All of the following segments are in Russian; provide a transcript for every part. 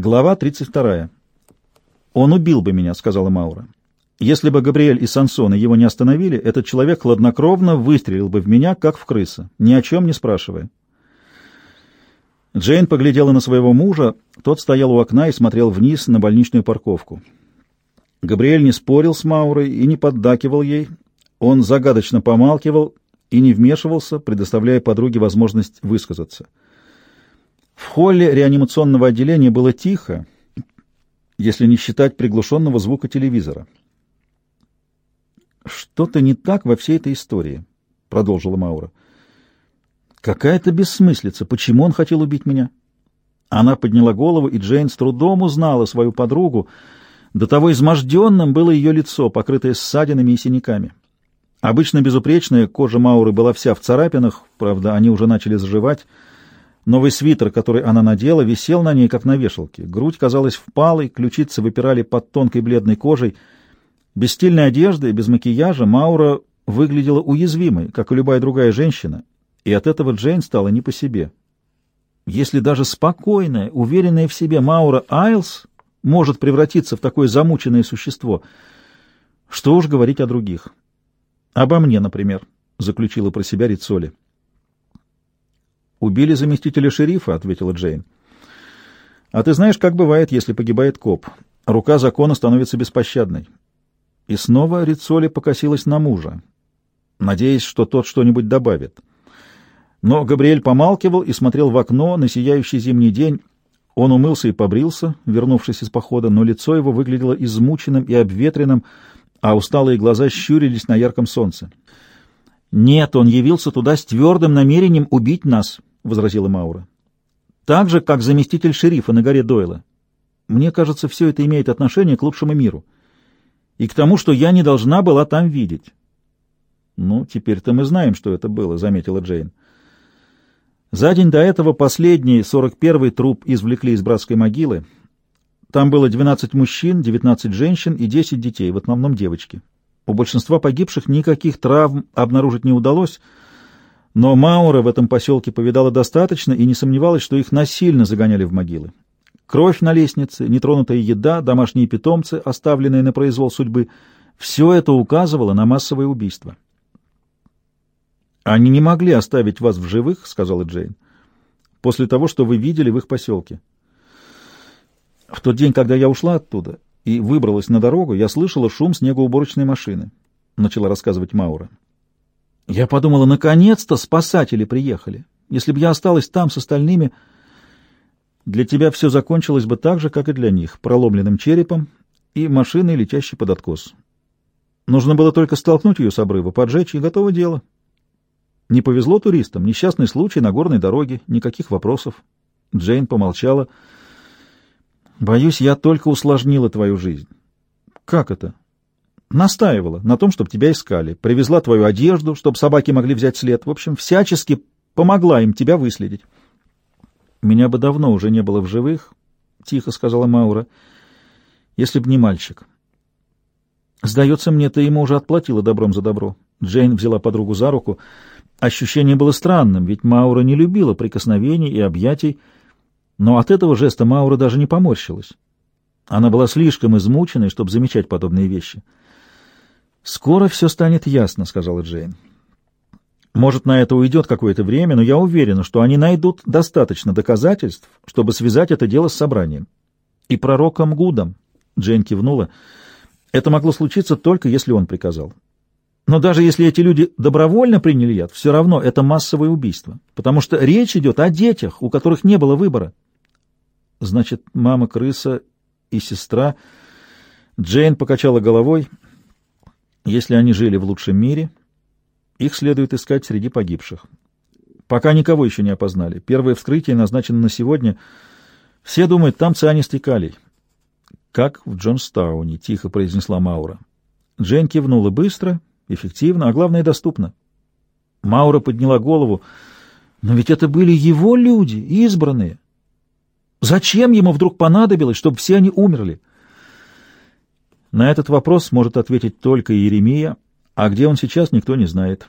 Глава 32. «Он убил бы меня», — сказала Маура. «Если бы Габриэль и Сансона его не остановили, этот человек хладнокровно выстрелил бы в меня, как в крыса, ни о чем не спрашивая». Джейн поглядела на своего мужа, тот стоял у окна и смотрел вниз на больничную парковку. Габриэль не спорил с Маурой и не поддакивал ей, он загадочно помалкивал и не вмешивался, предоставляя подруге возможность высказаться. В холле реанимационного отделения было тихо, если не считать приглушенного звука телевизора. «Что-то не так во всей этой истории», — продолжила Маура. «Какая-то бессмыслица. Почему он хотел убить меня?» Она подняла голову, и Джейн с трудом узнала свою подругу. До того изможденным было ее лицо, покрытое ссадинами и синяками. Обычно безупречная кожа Мауры была вся в царапинах, правда, они уже начали заживать, Новый свитер, который она надела, висел на ней, как на вешалке. Грудь казалась впалой, ключицы выпирали под тонкой бледной кожей. Без стильной одежды, без макияжа Маура выглядела уязвимой, как и любая другая женщина, и от этого Джейн стала не по себе. Если даже спокойная, уверенная в себе Маура Айлс может превратиться в такое замученное существо, что уж говорить о других. Обо мне, например, заключила про себя Рицоли. «Убили заместителя шерифа», — ответила Джейн. «А ты знаешь, как бывает, если погибает коп. Рука закона становится беспощадной». И снова Рицоли покосилась на мужа, надеясь, что тот что-нибудь добавит. Но Габриэль помалкивал и смотрел в окно на сияющий зимний день. Он умылся и побрился, вернувшись из похода, но лицо его выглядело измученным и обветренным, а усталые глаза щурились на ярком солнце. «Нет, он явился туда с твердым намерением убить нас», — возразила Маура. «Так же, как заместитель шерифа на горе Дойла. Мне кажется, все это имеет отношение к лучшему миру. И к тому, что я не должна была там видеть». «Ну, теперь-то мы знаем, что это было», — заметила Джейн. За день до этого последний, сорок первый труп извлекли из братской могилы. Там было 12 мужчин, 19 женщин и 10 детей, в основном девочки. У большинства погибших никаких травм обнаружить не удалось — но Маура в этом поселке повидала достаточно и не сомневалась, что их насильно загоняли в могилы. Кровь на лестнице, нетронутая еда, домашние питомцы, оставленные на произвол судьбы — все это указывало на массовое убийство. «Они не могли оставить вас в живых», — сказала Джейн, — «после того, что вы видели в их поселке». В тот день, когда я ушла оттуда и выбралась на дорогу, я слышала шум снегоуборочной машины, — начала рассказывать Маура. Я подумала, наконец-то спасатели приехали. Если бы я осталась там с остальными, для тебя все закончилось бы так же, как и для них, проломленным черепом и машиной, летящей под откос. Нужно было только столкнуть ее с обрыва, поджечь, и готово дело. Не повезло туристам, несчастный случай на горной дороге, никаких вопросов. Джейн помолчала. Боюсь, я только усложнила твою жизнь. Как это? Настаивала на том, чтобы тебя искали, привезла твою одежду, чтобы собаки могли взять след. В общем, всячески помогла им тебя выследить. Меня бы давно уже не было в живых, — тихо сказала Маура, — если б не мальчик. Сдается мне, ты ему уже отплатила добром за добро. Джейн взяла подругу за руку. Ощущение было странным, ведь Маура не любила прикосновений и объятий, но от этого жеста Маура даже не поморщилась. Она была слишком измученной, чтобы замечать подобные вещи. — «Скоро все станет ясно», — сказала Джейн. «Может, на это уйдет какое-то время, но я уверена, что они найдут достаточно доказательств, чтобы связать это дело с собранием. И пророком Гудом», — Джейн кивнула, — «это могло случиться только если он приказал. Но даже если эти люди добровольно приняли яд, все равно это массовое убийство, потому что речь идет о детях, у которых не было выбора». «Значит, мама-крыса и сестра...» Джейн покачала головой — если они жили в лучшем мире, их следует искать среди погибших. Пока никого еще не опознали. Первое вскрытие назначено на сегодня. Все думают, там цианистый калий. Как в Джонстауне, — тихо произнесла Маура. Джейн кивнула быстро, эффективно, а главное, доступно. Маура подняла голову. Но ведь это были его люди, избранные. Зачем ему вдруг понадобилось, чтобы все они умерли? На этот вопрос может ответить только Иеремия, а где он сейчас, никто не знает.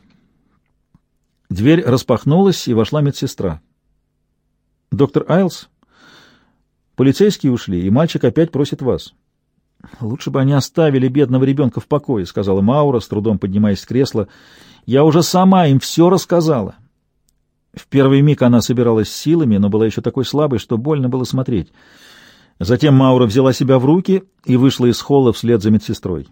Дверь распахнулась, и вошла медсестра. «Доктор Айлс?» Полицейские ушли, и мальчик опять просит вас. Лучше бы они оставили бедного ребенка в покое, сказала Маура, с трудом поднимаясь с кресла. Я уже сама им все рассказала. В первый миг она собиралась силами, но была еще такой слабой, что больно было смотреть. Затем Маура взяла себя в руки и вышла из холла вслед за медсестрой.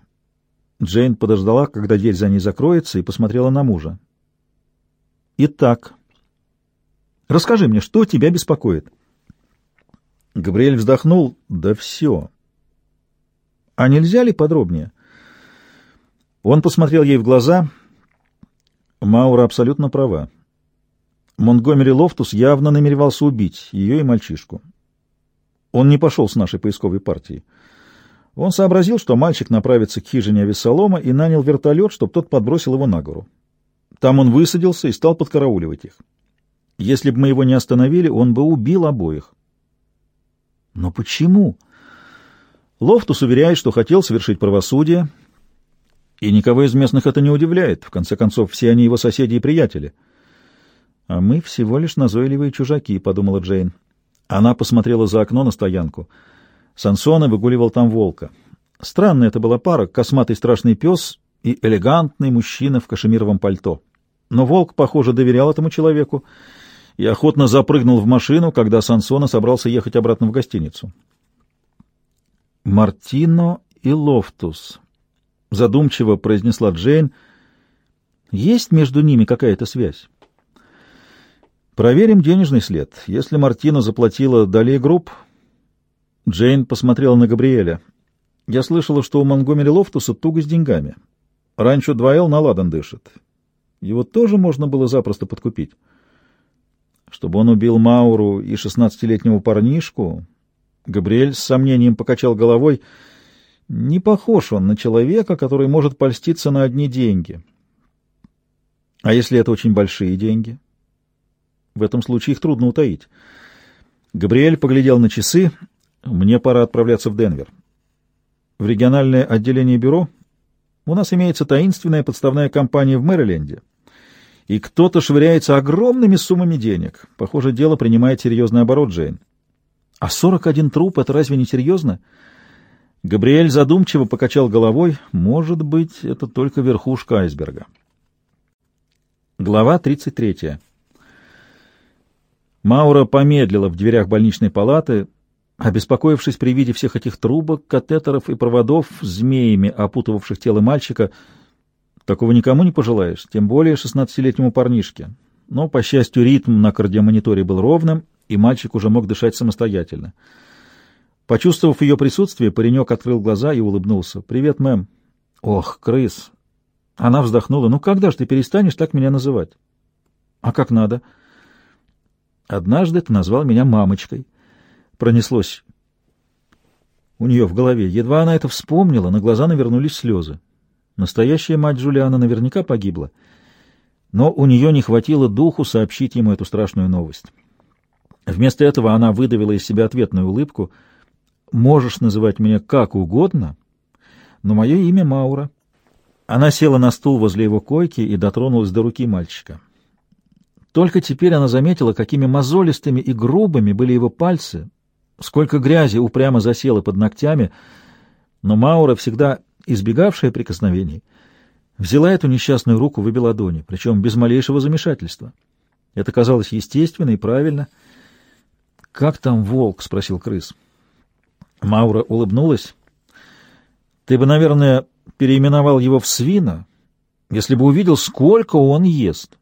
Джейн подождала, когда дверь за ней закроется, и посмотрела на мужа. «Итак, расскажи мне, что тебя беспокоит?» Габриэль вздохнул. «Да все. А нельзя ли подробнее?» Он посмотрел ей в глаза. Маура абсолютно права. Монтгомери Лофтус явно намеревался убить ее и мальчишку. Он не пошел с нашей поисковой партией. Он сообразил, что мальчик направится к хижине Авессалома и нанял вертолет, чтобы тот подбросил его на гору. Там он высадился и стал подкарауливать их. Если бы мы его не остановили, он бы убил обоих. Но почему? Лофтус уверяет, что хотел совершить правосудие, и никого из местных это не удивляет. В конце концов, все они его соседи и приятели. А мы всего лишь назойливые чужаки, — подумала Джейн. Она посмотрела за окно на стоянку. Сансона выгуливал там волка. Странная это была пара, косматый страшный пес и элегантный мужчина в кашемировом пальто. Но волк, похоже, доверял этому человеку и охотно запрыгнул в машину, когда Сансона собрался ехать обратно в гостиницу. «Мартино и Лофтус», — задумчиво произнесла Джейн. «Есть между ними какая-то связь?» «Проверим денежный след. Если Мартино заплатила Dahlia Group...» Джейн посмотрела на Габриэля. «Я слышала, что у Монгомери Лофтуса туго с деньгами. Раньше 2Л на ладан дышит. Его тоже можно было запросто подкупить. Чтобы он убил Мауру и шестнадцатилетнего парнишку, Габриэль с сомнением покачал головой. Не похож он на человека, который может польститься на одни деньги. А если это очень большие деньги? В этом случае их трудно утаить. Габриэль поглядел на часы. Мне пора отправляться в Денвер. В региональное отделение бюро у нас имеется таинственная подставная компания в Мэриленде, и кто-то швыряется огромными суммами денег. Похоже, дело принимает серьезный оборот, Джейн. А 41 труп — это разве не серьезно? Габриэль задумчиво покачал головой. Может быть, это только верхушка айсберга. Глава 33. Маура помедлила в дверях больничной палаты, Обеспокоившись при виде всех этих трубок, катетеров и проводов, змеями опутывавших тело мальчика, такого никому не пожелаешь, тем более шестнадцатилетнему парнишке. Но, по счастью, ритм на кардиомониторе был ровным, и мальчик уже мог дышать самостоятельно. Почувствовав ее присутствие, паренек открыл глаза и улыбнулся. «Привет, мэм». «Ох, крыс!» Она вздохнула. «Ну когда же ты перестанешь так меня называть?» «А как надо?» «Однажды ты назвал меня мамочкой» пронеслось у нее в голове. Едва она это вспомнила, на глаза навернулись слезы. Настоящая мать Джулиана наверняка погибла, но у нее не хватило духу сообщить ему эту страшную новость. Вместо этого она выдавила из себя ответную улыбку. «Можешь называть меня как угодно, но мое имя Маура». Она села на стул возле его койки и дотронулась до руки мальчика. Только теперь она заметила, какими мозолистыми и грубыми были его пальцы, Сколько грязи упрямо засело под ногтями, но Маура, всегда избегавшая прикосновений, взяла эту несчастную руку в обе ладони, причем без малейшего замешательства. Это казалось естественно и правильно. «Как там волк?» — спросил крыс. Маура улыбнулась. «Ты бы, наверное, переименовал его в свина, если бы увидел, сколько он ест.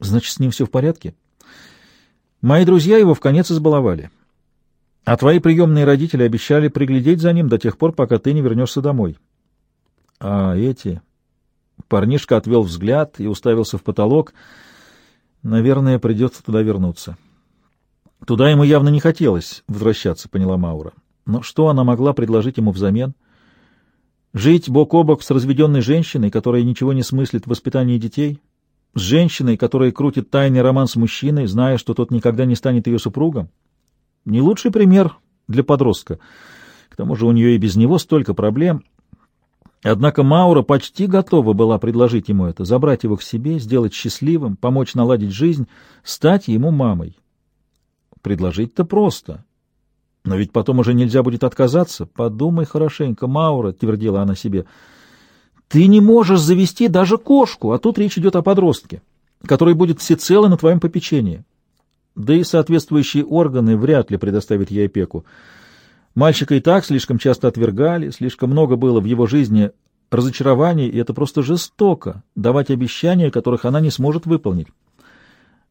Значит, с ним все в порядке?» Мои друзья его в конец избаловали. А твои приемные родители обещали приглядеть за ним до тех пор, пока ты не вернешься домой. А эти... Парнишка отвел взгляд и уставился в потолок. Наверное, придется туда вернуться. Туда ему явно не хотелось возвращаться, поняла Маура. Но что она могла предложить ему взамен? Жить бок о бок с разведенной женщиной, которая ничего не смыслит в воспитании детей? С женщиной, которая крутит тайный роман с мужчиной, зная, что тот никогда не станет ее супругом? Не лучший пример для подростка. К тому же у нее и без него столько проблем. Однако Маура почти готова была предложить ему это, забрать его к себе, сделать счастливым, помочь наладить жизнь, стать ему мамой. Предложить-то просто. Но ведь потом уже нельзя будет отказаться. Подумай хорошенько, Маура, — твердила она себе. Ты не можешь завести даже кошку, а тут речь идет о подростке, который будет всецело на твоем попечении. Да и соответствующие органы вряд ли предоставят ей опеку. Мальчика и так слишком часто отвергали, слишком много было в его жизни разочарований, и это просто жестоко — давать обещания, которых она не сможет выполнить.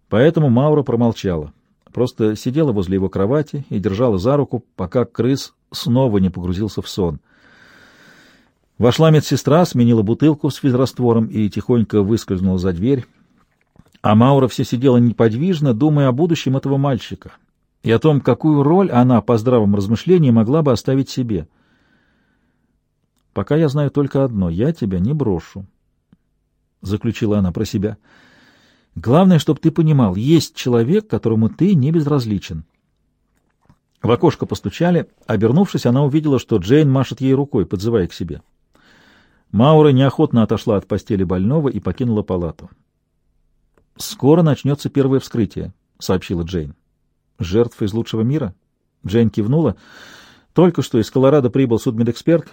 Поэтому Маура промолчала, просто сидела возле его кровати и держала за руку, пока крыс снова не погрузился в сон. Вошла медсестра, сменила бутылку с физраствором и тихонько выскользнула за дверь. А Маура все сидела неподвижно, думая о будущем этого мальчика и о том, какую роль она, по здравом размышлении, могла бы оставить себе. «Пока я знаю только одно — я тебя не брошу», — заключила она про себя. «Главное, чтобы ты понимал, есть человек, которому ты не безразличен». В окошко постучали. Обернувшись, она увидела, что Джейн машет ей рукой, подзывая к себе. Маура неохотно отошла от постели больного и покинула палату. «Скоро начнется первое вскрытие», — сообщила Джейн. «Жертв из лучшего мира?» Джейн кивнула. «Только что из Колорадо прибыл судмедэксперт.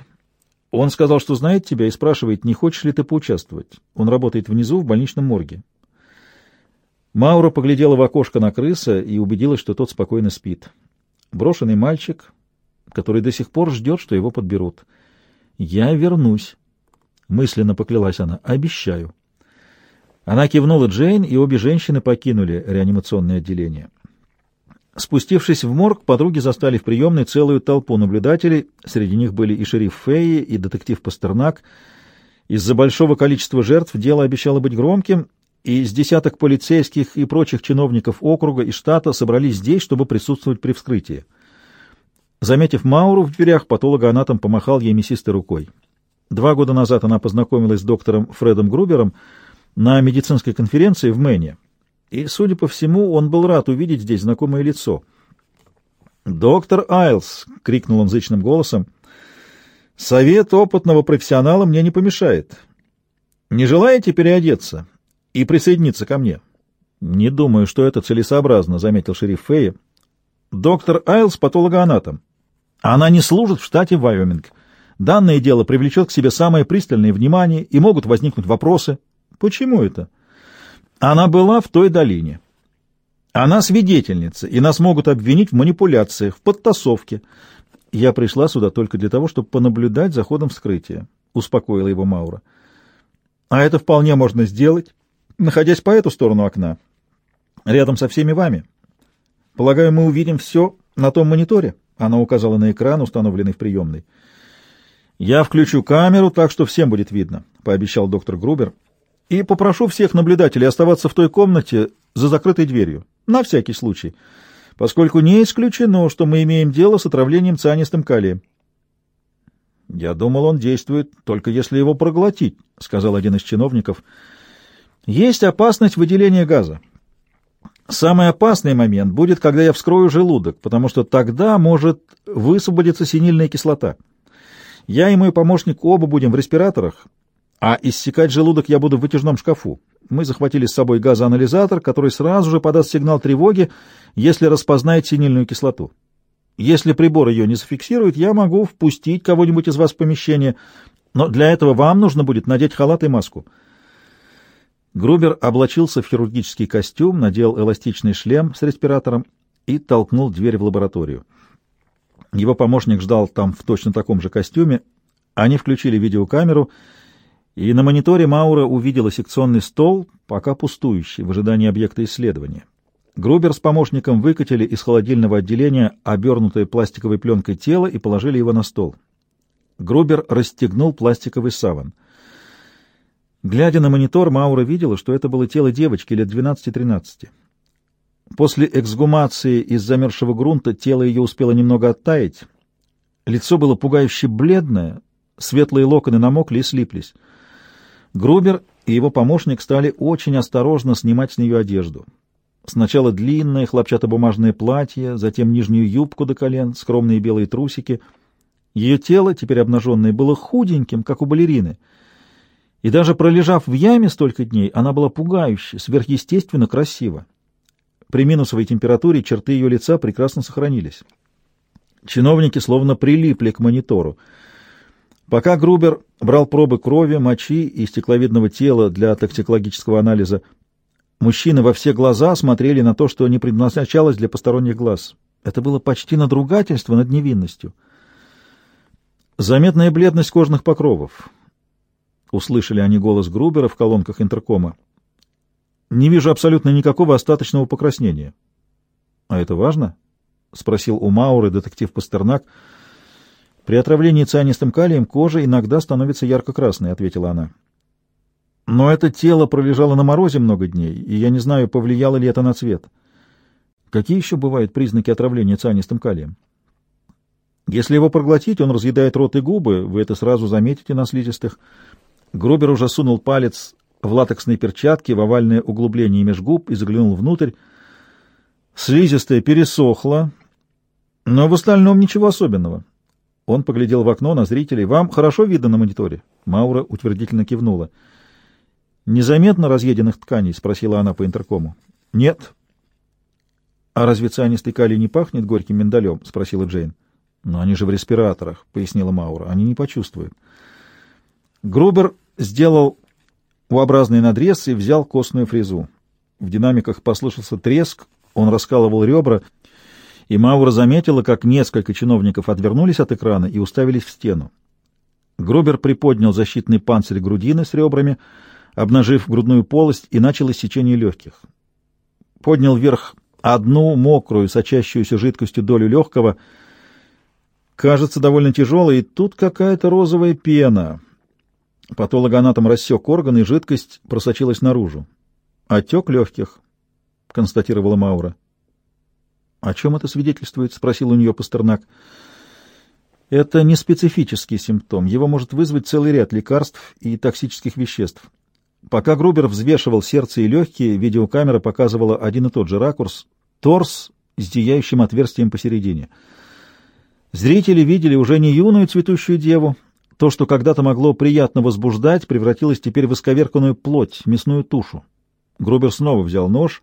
Он сказал, что знает тебя и спрашивает, не хочешь ли ты поучаствовать. Он работает внизу в больничном морге». Маура поглядела в окошко на крыса и убедилась, что тот спокойно спит. Брошенный мальчик, который до сих пор ждет, что его подберут. «Я вернусь». Мысленно поклялась она. «Обещаю». Она кивнула Джейн, и обе женщины покинули реанимационное отделение. Спустившись в морг, подруги застали в приемной целую толпу наблюдателей. Среди них были и шериф Феи, и детектив Пастернак. Из-за большого количества жертв дело обещало быть громким, и с десяток полицейских и прочих чиновников округа и штата собрались здесь, чтобы присутствовать при вскрытии. Заметив Мауру в дверях, патологоанатом помахал ей мясистой рукой. Два года назад она познакомилась с доктором Фредом Грубером на медицинской конференции в Мэне, и, судя по всему, он был рад увидеть здесь знакомое лицо. «Доктор Айлс!» — крикнул он зычным голосом. «Совет опытного профессионала мне не помешает. Не желаете переодеться и присоединиться ко мне?» «Не думаю, что это целесообразно», — заметил шериф Фея. «Доктор Айлс — патологоанатом. Она не служит в штате Вайоминг. Данное дело привлечет к себе самое пристальное внимание, и могут возникнуть вопросы. Почему это? Она была в той долине. Она свидетельница, и нас могут обвинить в манипуляциях, в подтасовке. Я пришла сюда только для того, чтобы понаблюдать за ходом вскрытия, — успокоила его Маура. А это вполне можно сделать, находясь по эту сторону окна, рядом со всеми вами. Полагаю, мы увидим все на том мониторе, — она указала на экран, установленный в приемной. «Я включу камеру, так что всем будет видно», — пообещал доктор Грубер. «И попрошу всех наблюдателей оставаться в той комнате за закрытой дверью, на всякий случай, поскольку не исключено, что мы имеем дело с отравлением цианистым калием». «Я думал, он действует только если его проглотить», — сказал один из чиновников. «Есть опасность выделения газа. Самый опасный момент будет, когда я вскрою желудок, потому что тогда может высвободиться синильная кислота». Я и мой помощник оба будем в респираторах, а иссекать желудок я буду в вытяжном шкафу. Мы захватили с собой газоанализатор, который сразу же подаст сигнал тревоги, если распознает синильную кислоту. Если прибор ее не зафиксирует, я могу впустить кого-нибудь из вас в помещение, но для этого вам нужно будет надеть халат и маску. Грубер облачился в хирургический костюм, надел эластичный шлем с респиратором и толкнул дверь в лабораторию. Его помощник ждал там в точно таком же костюме. Они включили видеокамеру, и на мониторе Маура увидела секционный стол, пока пустующий, в ожидании объекта исследования. Грубер с помощником выкатили из холодильного отделения обернутое пластиковой пленкой тело и положили его на стол. Грубер расстегнул пластиковый саван. Глядя на монитор, Маура видела, что это было тело девочки лет 12-13. После эксгумации из замерзшего грунта тело ее успело немного оттаять. Лицо было пугающе бледное, светлые локоны намокли и слиплись. Грубер и его помощник стали очень осторожно снимать с нее одежду. Сначала длинное хлопчатобумажное платье, затем нижнюю юбку до колен, скромные белые трусики. Ее тело, теперь обнаженное, было худеньким, как у балерины. И даже пролежав в яме столько дней, она была пугающе, сверхъестественно красива. При минусовой температуре черты ее лица прекрасно сохранились. Чиновники словно прилипли к монитору. Пока Грубер брал пробы крови, мочи и стекловидного тела для токсикологического анализа, мужчины во все глаза смотрели на то, что не предназначалось для посторонних глаз. Это было почти надругательство над невинностью. Заметная бледность кожных покровов. Услышали они голос Грубера в колонках интеркома. Не вижу абсолютно никакого остаточного покраснения. — А это важно? — спросил у Мауры детектив Пастернак. — При отравлении цианистым калием кожа иногда становится ярко-красной, — ответила она. — Но это тело пролежало на морозе много дней, и я не знаю, повлияло ли это на цвет. Какие еще бывают признаки отравления цианистым калием? Если его проглотить, он разъедает рот и губы, вы это сразу заметите на слизистых. Грубер уже сунул палец в латексной перчатке в овальное углубление меж губ и заглянул внутрь. Слизистая пересохла, но в остальном ничего особенного. Он поглядел в окно на зрителей. «Вам хорошо видно на мониторе?» Маура утвердительно кивнула. «Незаметно разъеденных тканей?» — спросила она по интеркому. «Нет». «А разве цианистый калий не пахнет горьким миндалем?» — спросила Джейн. «Но они же в респираторах», — пояснила Маура. «Они не почувствуют». Грубер сделал U-образный надрез и взял костную фрезу. В динамиках послышался треск, он раскалывал ребра, и Маура заметила, как несколько чиновников отвернулись от экрана и уставились в стену. Грубер приподнял защитный панцирь грудины с ребрами, обнажив грудную полость, и начал иссечение легких. Поднял вверх одну мокрую, сочащуюся жидкостью долю легкого. Кажется довольно тяжелой, и тут какая-то розовая пена — Патологоанатом рассек органы, и жидкость просочилась наружу. «Отек легких», — констатировала Маура. «О чем это свидетельствует?» — спросил у нее Пастернак. «Это не специфический симптом. Его может вызвать целый ряд лекарств и токсических веществ. Пока Грубер взвешивал сердце и легкие, видеокамера показывала один и тот же ракурс — торс с зияющим отверстием посередине. Зрители видели уже не юную цветущую деву, то, что когда-то могло приятно возбуждать, превратилось теперь в исковерканную плоть, мясную тушу. Грубер снова взял нож,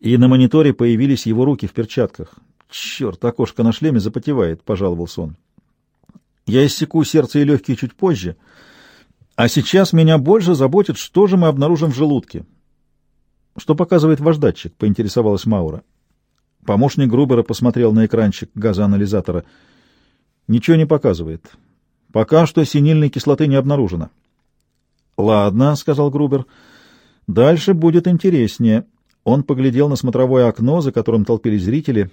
и на мониторе появились его руки в перчатках. «Черт, окошко на шлеме запотевает», — пожаловался он. «Я иссеку сердце и легкие чуть позже, а сейчас меня больше заботит, что же мы обнаружим в желудке». «Что показывает ваш датчик?» — поинтересовалась Маура. Помощник Грубера посмотрел на экранчик газоанализатора. «Ничего не показывает. Пока что синильной кислоты не обнаружено. — Ладно, — сказал Грубер. — Дальше будет интереснее. Он поглядел на смотровое окно, за которым толпились зрители.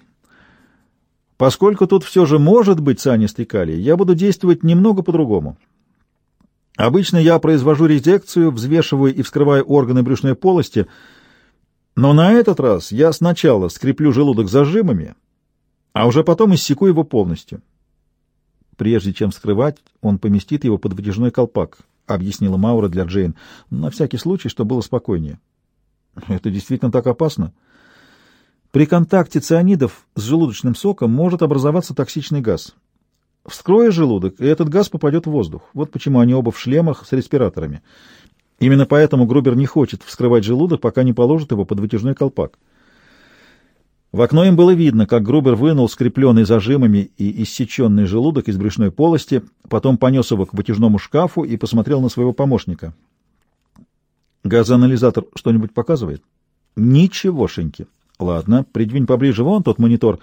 — Поскольку тут все же может быть цианистый калий, я буду действовать немного по-другому. Обычно я произвожу резекцию, взвешиваю и вскрываю органы брюшной полости, но на этот раз я сначала скреплю желудок зажимами, а уже потом иссеку его полностью. Прежде чем вскрывать, он поместит его под вытяжной колпак, — объяснила Маура для Джейн, — на всякий случай, чтобы было спокойнее. — Это действительно так опасно? При контакте цианидов с желудочным соком может образоваться токсичный газ. Вскроя желудок, и этот газ попадет в воздух. Вот почему они оба в шлемах с респираторами. Именно поэтому Грубер не хочет вскрывать желудок, пока не положит его под вытяжной колпак. В окно им было видно, как Грубер вынул скрепленный зажимами и иссеченный желудок из брюшной полости, потом понес его к вытяжному шкафу и посмотрел на своего помощника. «Газоанализатор что-нибудь показывает?» «Ничегошеньки. Ладно, придвинь поближе вон тот монитор.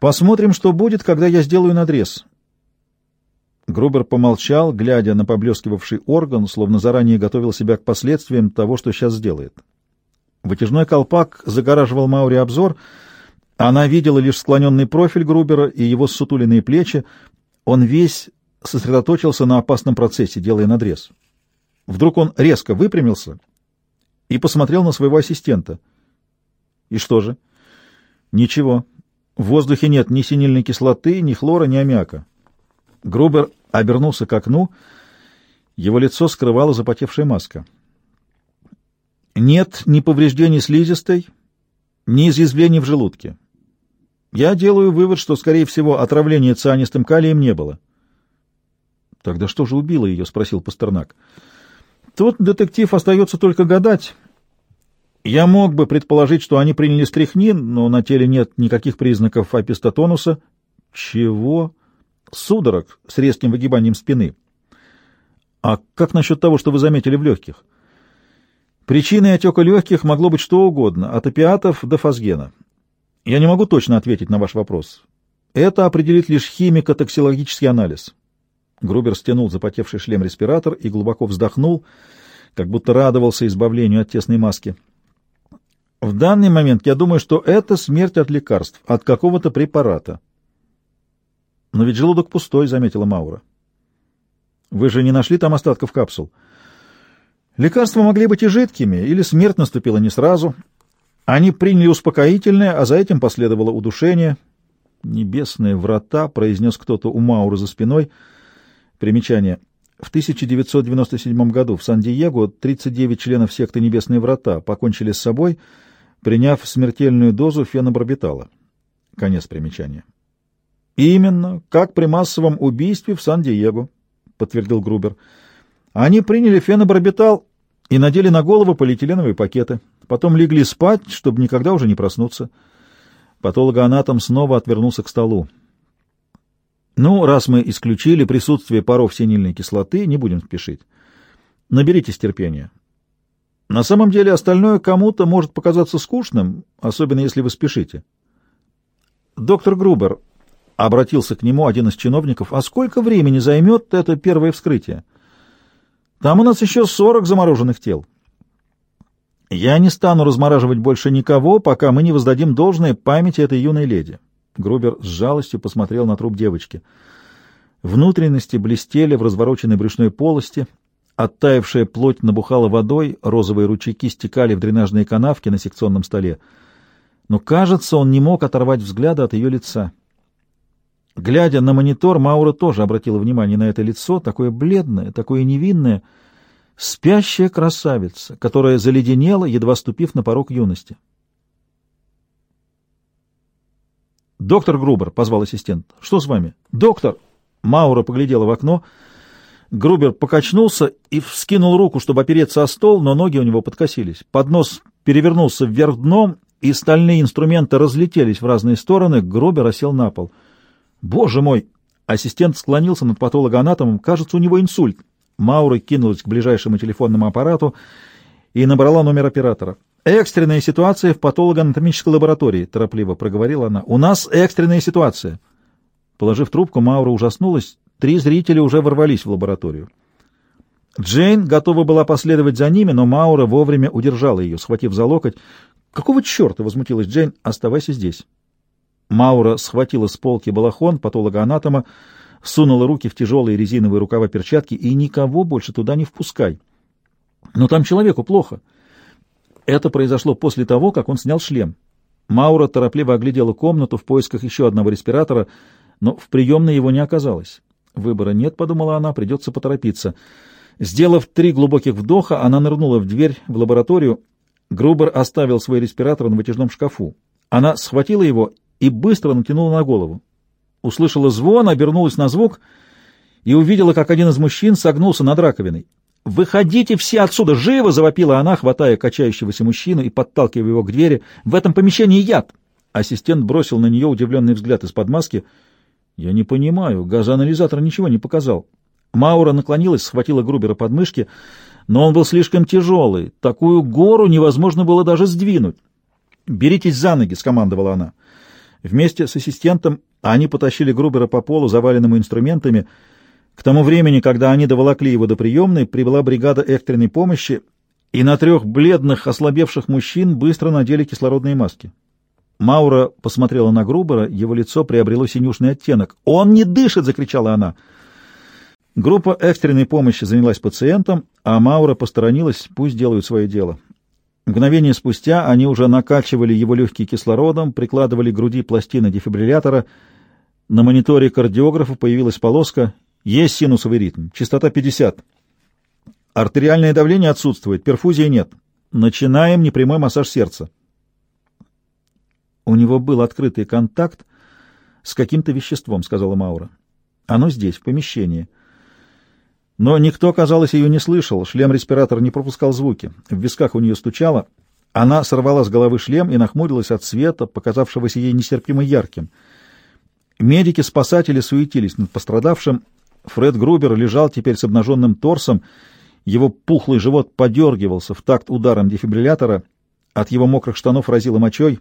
Посмотрим, что будет, когда я сделаю надрез». Грубер помолчал, глядя на поблескивавший орган, словно заранее готовил себя к последствиям того, что сейчас сделает. Вытяжной колпак загораживал Маури обзор. Она видела лишь склоненный профиль Грубера и его сутуленные плечи. Он весь сосредоточился на опасном процессе, делая надрез. Вдруг он резко выпрямился и посмотрел на своего ассистента. И что же? Ничего. В воздухе нет ни синильной кислоты, ни хлора, ни аммиака. Грубер обернулся к окну. Его лицо скрывала запотевшая маска. Нет ни повреждений слизистой, ни изъязвлений в желудке. Я делаю вывод, что, скорее всего, отравления цианистым калием не было. — Тогда что же убило ее? — спросил Пастернак. — Тут детектив остается только гадать. Я мог бы предположить, что они приняли стрихнин, но на теле нет никаких признаков апистотонуса, Чего? Судорог с резким выгибанием спины. А как насчет того, что вы заметили в легких? Причиной отека легких могло быть что угодно, от опиатов до фазгена. Я не могу точно ответить на ваш вопрос. Это определит лишь химико-токсикологический анализ. Грубер стянул запотевший шлем-респиратор и глубоко вздохнул, как будто радовался избавлению от тесной маски. В данный момент я думаю, что это смерть от лекарств, от какого-то препарата. Но ведь желудок пустой, заметила Маура. Вы же не нашли там остатков капсул? Лекарства могли быть и жидкими, или смерть наступила не сразу. Они приняли успокоительное, а за этим последовало удушение. «Небесные врата», — произнес кто-то у Мауры за спиной. Примечание. В 1997 году в Сан-Диего 39 членов секты «Небесные врата» покончили с собой, приняв смертельную дозу фенобарбитала. Конец примечания. «Именно, как при массовом убийстве в Сан-Диего», — подтвердил Грубер. «Они приняли фенобарбитал и надели на голову полиэтиленовые пакеты. Потом легли спать, чтобы никогда уже не проснуться». Патологоанатом снова отвернулся к столу. «Ну, раз мы исключили присутствие паров синильной кислоты, не будем спешить. Наберитесь терпения. На самом деле остальное кому-то может показаться скучным, особенно если вы спешите. Доктор Грубер обратился к нему один из чиновников. А сколько времени займет это первое вскрытие? Там у нас еще сорок замороженных тел. Я не стану размораживать больше никого, пока мы не воздадим должное памяти этой юной леди. Грубер с жалостью посмотрел на труп девочки. Внутренности блестели в развороченной брюшной полости, Оттаившая плоть набухала водой, розовые ручейки стекали в дренажные канавки на секционном столе. Но, кажется, он не мог оторвать взгляда от ее лица. Глядя на монитор, Маура тоже обратила внимание на это лицо, такое бледное, такое невинное, спящая красавица, которая заледенела, едва ступив на порог юности. «Доктор Грубер», — позвал ассистент, — «что с вами?» «Доктор!» Маура поглядела в окно — Грубер покачнулся и вскинул руку, чтобы опереться о стол, но ноги у него подкосились. Поднос перевернулся вверх дном, и стальные инструменты разлетелись в разные стороны. Грубер осел на пол. «Боже мой!» Ассистент склонился над патологоанатомом. «Кажется, у него инсульт». Маура кинулась к ближайшему телефонному аппарату и набрала номер оператора. «Экстренная ситуация в патологоанатомической лаборатории», — торопливо проговорила она. «У нас экстренная ситуация». Положив трубку, Маура ужаснулась. Три зрителя уже ворвались в лабораторию. Джейн готова была последовать за ними, но Маура вовремя удержала ее, схватив за локоть. «Какого черта?» — возмутилась Джейн. «Оставайся здесь». Маура схватила с полки балахон патолога-анатома, сунула руки в тяжелые резиновые рукава перчатки и никого больше туда не впускай. «Но там человеку плохо». Это произошло после того, как он снял шлем. Маура торопливо оглядела комнату в поисках еще одного респиратора, но в приемной его не оказалось. Выбора нет, подумала она, придется поторопиться. Сделав три глубоких вдоха, она нырнула в дверь в лабораторию. Грубер оставил свой респиратор на вытяжном шкафу. Она схватила его и быстро натянула на голову. Услышала звон, обернулась на звук и увидела, как один из мужчин согнулся над раковиной. «Выходите все отсюда! Живо!» — завопила она, хватая качающегося мужчину и подталкивая его к двери. «В этом помещении яд!» Ассистент бросил на нее удивленный взгляд из-под маски — «Я не понимаю. Газоанализатор ничего не показал». Маура наклонилась, схватила Грубера под мышки, но он был слишком тяжелый. Такую гору невозможно было даже сдвинуть. «Беритесь за ноги», — скомандовала она. Вместе с ассистентом они потащили Грубера по полу, заваленному инструментами. К тому времени, когда они доволокли его до приемной, прибыла бригада экстренной помощи, и на трех бледных, ослабевших мужчин быстро надели кислородные маски. Маура посмотрела на Грубера, его лицо приобрело синюшный оттенок. «Он не дышит!» — закричала она. Группа экстренной помощи занялась пациентом, а Маура посторонилась, пусть делают свое дело. Мгновение спустя они уже накачивали его легкие кислородом, прикладывали к груди пластины дефибриллятора. На мониторе кардиографа появилась полоска. Есть синусовый ритм. Частота 50. Артериальное давление отсутствует, перфузии нет. Начинаем непрямой массаж сердца. У него был открытый контакт с каким-то веществом, сказала Маура. Оно здесь, в помещении. Но никто, казалось, ее не слышал. Шлем респиратора не пропускал звуки. В висках у нее стучало. Она сорвала с головы шлем и нахмурилась от света, показавшегося ей нестерпимо ярким. Медики-спасатели суетились над пострадавшим. Фред Грубер лежал теперь с обнаженным торсом, его пухлый живот подергивался в такт ударом дефибриллятора, от его мокрых штанов разило мочой.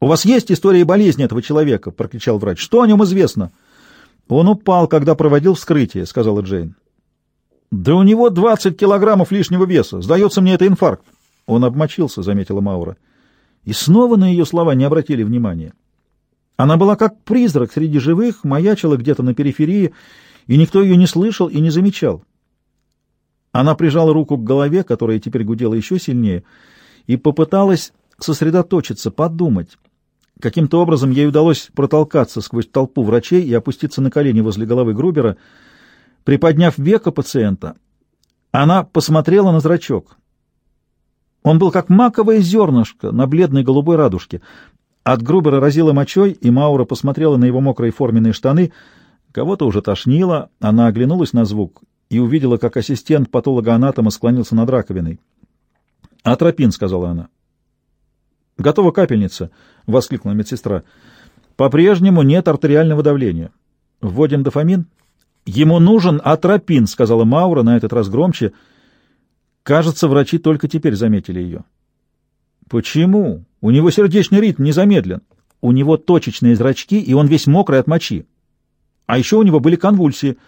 «У вас есть история болезни этого человека?» — прокричал врач. «Что о нем известно?» «Он упал, когда проводил вскрытие», — сказала Джейн. «Да у него 20 килограммов лишнего веса. Сдается мне, это инфаркт». «Он обмочился», — заметила Маура. И снова на ее слова не обратили внимания. Она была как призрак среди живых, маячила где-то на периферии, и никто ее не слышал и не замечал. Она прижала руку к голове, которая теперь гудела еще сильнее, и попыталась сосредоточиться, подумать. Каким-то образом ей удалось протолкаться сквозь толпу врачей и опуститься на колени возле головы Грубера. Приподняв веко пациента, она посмотрела на зрачок. Он был как маковое зернышко на бледной голубой радужке. От Грубера разило мочой, и Маура посмотрела на его мокрые форменные штаны. Кого-то уже тошнило, она оглянулась на звук и увидела, как ассистент патолога-анатома склонился над раковиной. «Атропин», — сказала она. «Готова капельница», — воскликнула медсестра. «По-прежнему нет артериального давления. Вводим дофамин?» «Ему нужен атропин», — сказала Маура на этот раз громче. Кажется, врачи только теперь заметили ее. «Почему? У него сердечный ритм не замедлен. У него точечные зрачки, и он весь мокрый от мочи. А еще у него были конвульсии».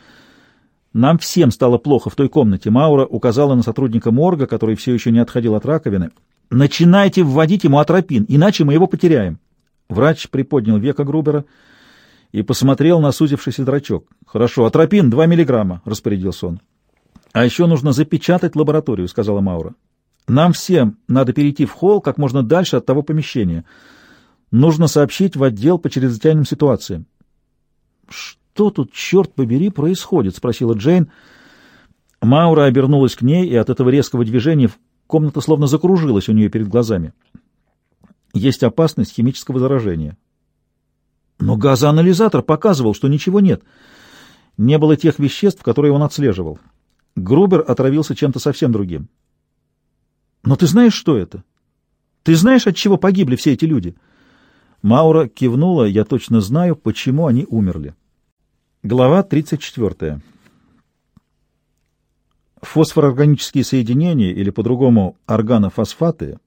Нам всем стало плохо в той комнате. Маура указала на сотрудника морга, который все еще не отходил от раковины. «Начинайте вводить ему атропин, иначе мы его потеряем». Врач приподнял века Грубера и посмотрел на сузившийся зрачок. «Хорошо, атропин, два миллиграмма», — распорядился он. «А еще нужно запечатать лабораторию», — сказала Маура. «Нам всем надо перейти в холл как можно дальше от того помещения. Нужно сообщить в отдел по чрезвычайным ситуациям». «Что тут, черт побери, происходит?» — спросила Джейн. Маура обернулась к ней, и от этого резкого движения комната словно закружилась у нее перед глазами. Есть опасность химического заражения. Но газоанализатор показывал, что ничего нет. Не было тех веществ, которые он отслеживал. Грубер отравился чем-то совсем другим. Но ты знаешь, что это? Ты знаешь, от чего погибли все эти люди? Маура кивнула, я точно знаю, почему они умерли. Глава 34. Фосфорорганические соединения, или по-другому органофосфаты,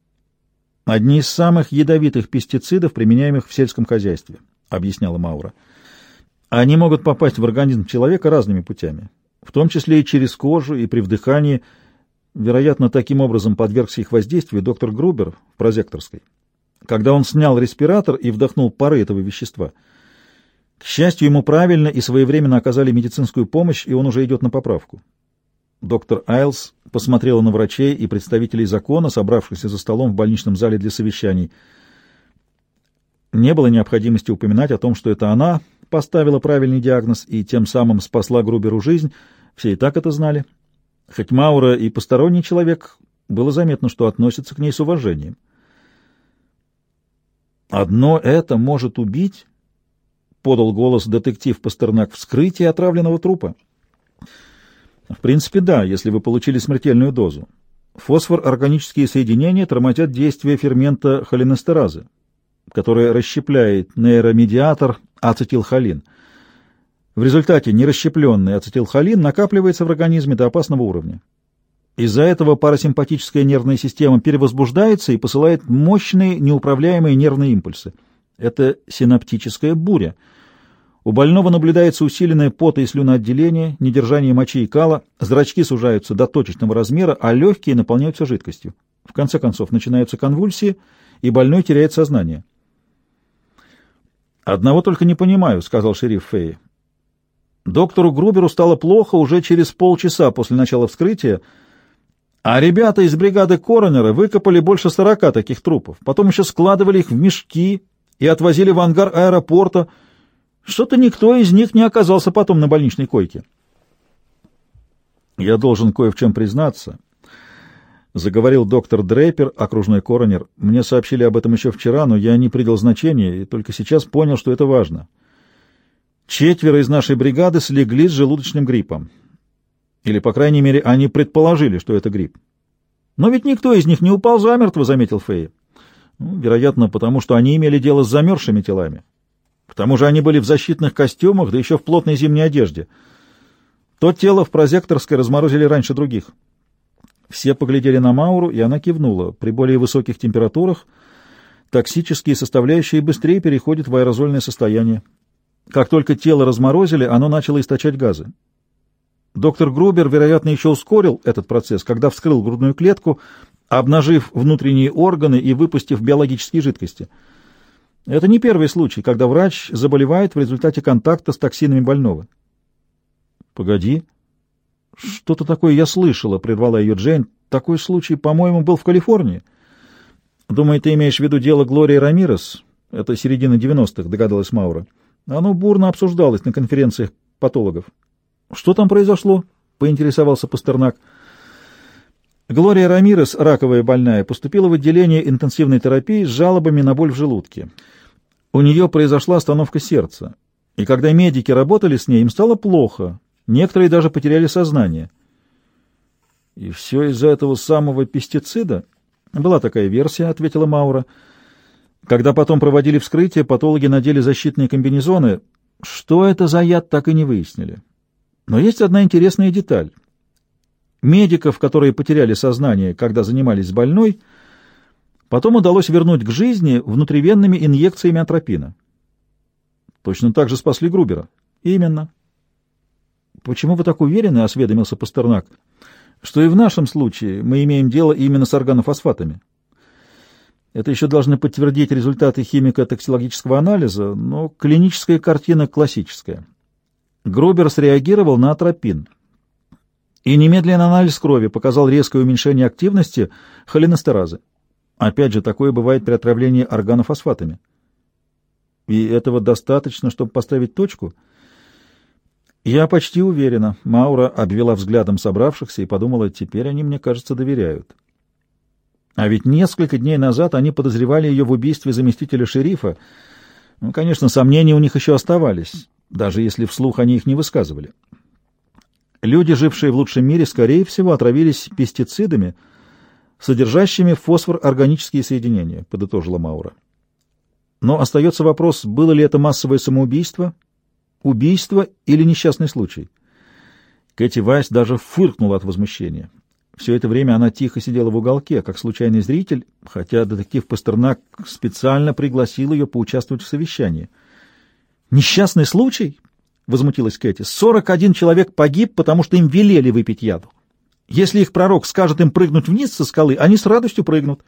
одни из самых ядовитых пестицидов, применяемых в сельском хозяйстве, объясняла Маура. Они могут попасть в организм человека разными путями, в том числе и через кожу, и при вдыхании. Вероятно, таким образом подвергся их воздействию доктор Грубер в прозекторской, когда он снял респиратор и вдохнул пары этого вещества — к счастью, ему правильно и своевременно оказали медицинскую помощь, и он уже идет на поправку. Доктор Айлс посмотрела на врачей и представителей закона, собравшихся за столом в больничном зале для совещаний. Не было необходимости упоминать о том, что это она поставила правильный диагноз и тем самым спасла Груберу жизнь. Все и так это знали. Хоть Маура и посторонний человек, было заметно, что относится к ней с уважением. Одно это может убить — подал голос детектив Пастернак, — вскрытие отравленного трупа. В принципе, да, если вы получили смертельную дозу. Фосфор-органические соединения тормозят действие фермента холинестеразы, который расщепляет нейромедиатор ацетилхолин. В результате нерасщепленный ацетилхолин накапливается в организме до опасного уровня. Из-за этого парасимпатическая нервная система перевозбуждается и посылает мощные неуправляемые нервные импульсы. Это синаптическая буря. У больного наблюдается усиленное пото- и слюноотделение, недержание мочи и кала, зрачки сужаются до точечного размера, а легкие наполняются жидкостью. В конце концов, начинаются конвульсии, и больной теряет сознание. «Одного только не понимаю», — сказал шериф Фей. «Доктору Груберу стало плохо уже через полчаса после начала вскрытия, а ребята из бригады коронера выкопали больше сорока таких трупов, потом еще складывали их в мешки и отвозили в ангар аэропорта. Что-то никто из них не оказался потом на больничной койке. «Я должен кое в чем признаться», — заговорил доктор Дрейпер, окружной коронер. «Мне сообщили об этом еще вчера, но я не придал значения и только сейчас понял, что это важно. Четверо из нашей бригады слегли с желудочным гриппом. Или, по крайней мере, они предположили, что это грипп. Но ведь никто из них не упал замертво, — заметил Фэй. Ну, вероятно, потому что они имели дело с замерзшими телами. К тому же они были в защитных костюмах, да еще в плотной зимней одежде. То тело в прозекторской разморозили раньше других. Все поглядели на Мауру, и она кивнула. При более высоких температурах токсические составляющие быстрее переходят в аэрозольное состояние. Как только тело разморозили, оно начало источать газы. Доктор Грубер, вероятно, еще ускорил этот процесс, когда вскрыл грудную клетку, обнажив внутренние органы и выпустив биологические жидкости. Это не первый случай, когда врач заболевает в результате контакта с токсинами больного. «Погоди. Что-то такое я слышала», — прервала ее Джейн. «Такой случай, по-моему, был в Калифорнии». «Думаю, ты имеешь в виду дело Глории Рамирес? Это середина девяностых», — догадалась Маура. «Оно бурно обсуждалось на конференциях патологов». «Что там произошло?» — поинтересовался Пастернак. Глория Рамирес, раковая больная, поступила в отделение интенсивной терапии с жалобами на боль в желудке. У нее произошла остановка сердца, и когда медики работали с ней, им стало плохо, некоторые даже потеряли сознание. «И все из-за этого самого пестицида?» «Была такая версия», — ответила Маура. Когда потом проводили вскрытие, патологи надели защитные комбинезоны. Что это за яд, так и не выяснили. Но есть одна интересная деталь. Медиков, которые потеряли сознание, когда занимались больной, потом удалось вернуть к жизни внутривенными инъекциями атропина. Точно так же спасли Грубера. Именно. Почему вы так уверены, осведомился Пастернак, что и в нашем случае мы имеем дело именно с органофосфатами? Это еще должны подтвердить результаты химико-токсикологического анализа, но клиническая картина классическая. Грубер среагировал на атропин. И немедленный анализ крови показал резкое уменьшение активности холинестеразы. Опять же, такое бывает при отравлении органофосфатами. И этого достаточно, чтобы поставить точку? Я почти уверена. Маура обвела взглядом собравшихся и подумала, теперь они, мне кажется, доверяют. А ведь несколько дней назад они подозревали ее в убийстве заместителя шерифа. Ну, конечно, сомнения у них еще оставались даже если вслух они их не высказывали. Люди, жившие в лучшем мире, скорее всего, отравились пестицидами, содержащими фосфор-органические соединения, подытожила Маура. Но остается вопрос, было ли это массовое самоубийство, убийство или несчастный случай. Кэти Вайс даже фыркнула от возмущения. Все это время она тихо сидела в уголке, как случайный зритель, хотя детектив Пастернак специально пригласил ее поучаствовать в совещании — «Несчастный случай?» — возмутилась Кэти. «Сорок один человек погиб, потому что им велели выпить яду. Если их пророк скажет им прыгнуть вниз со скалы, они с радостью прыгнут».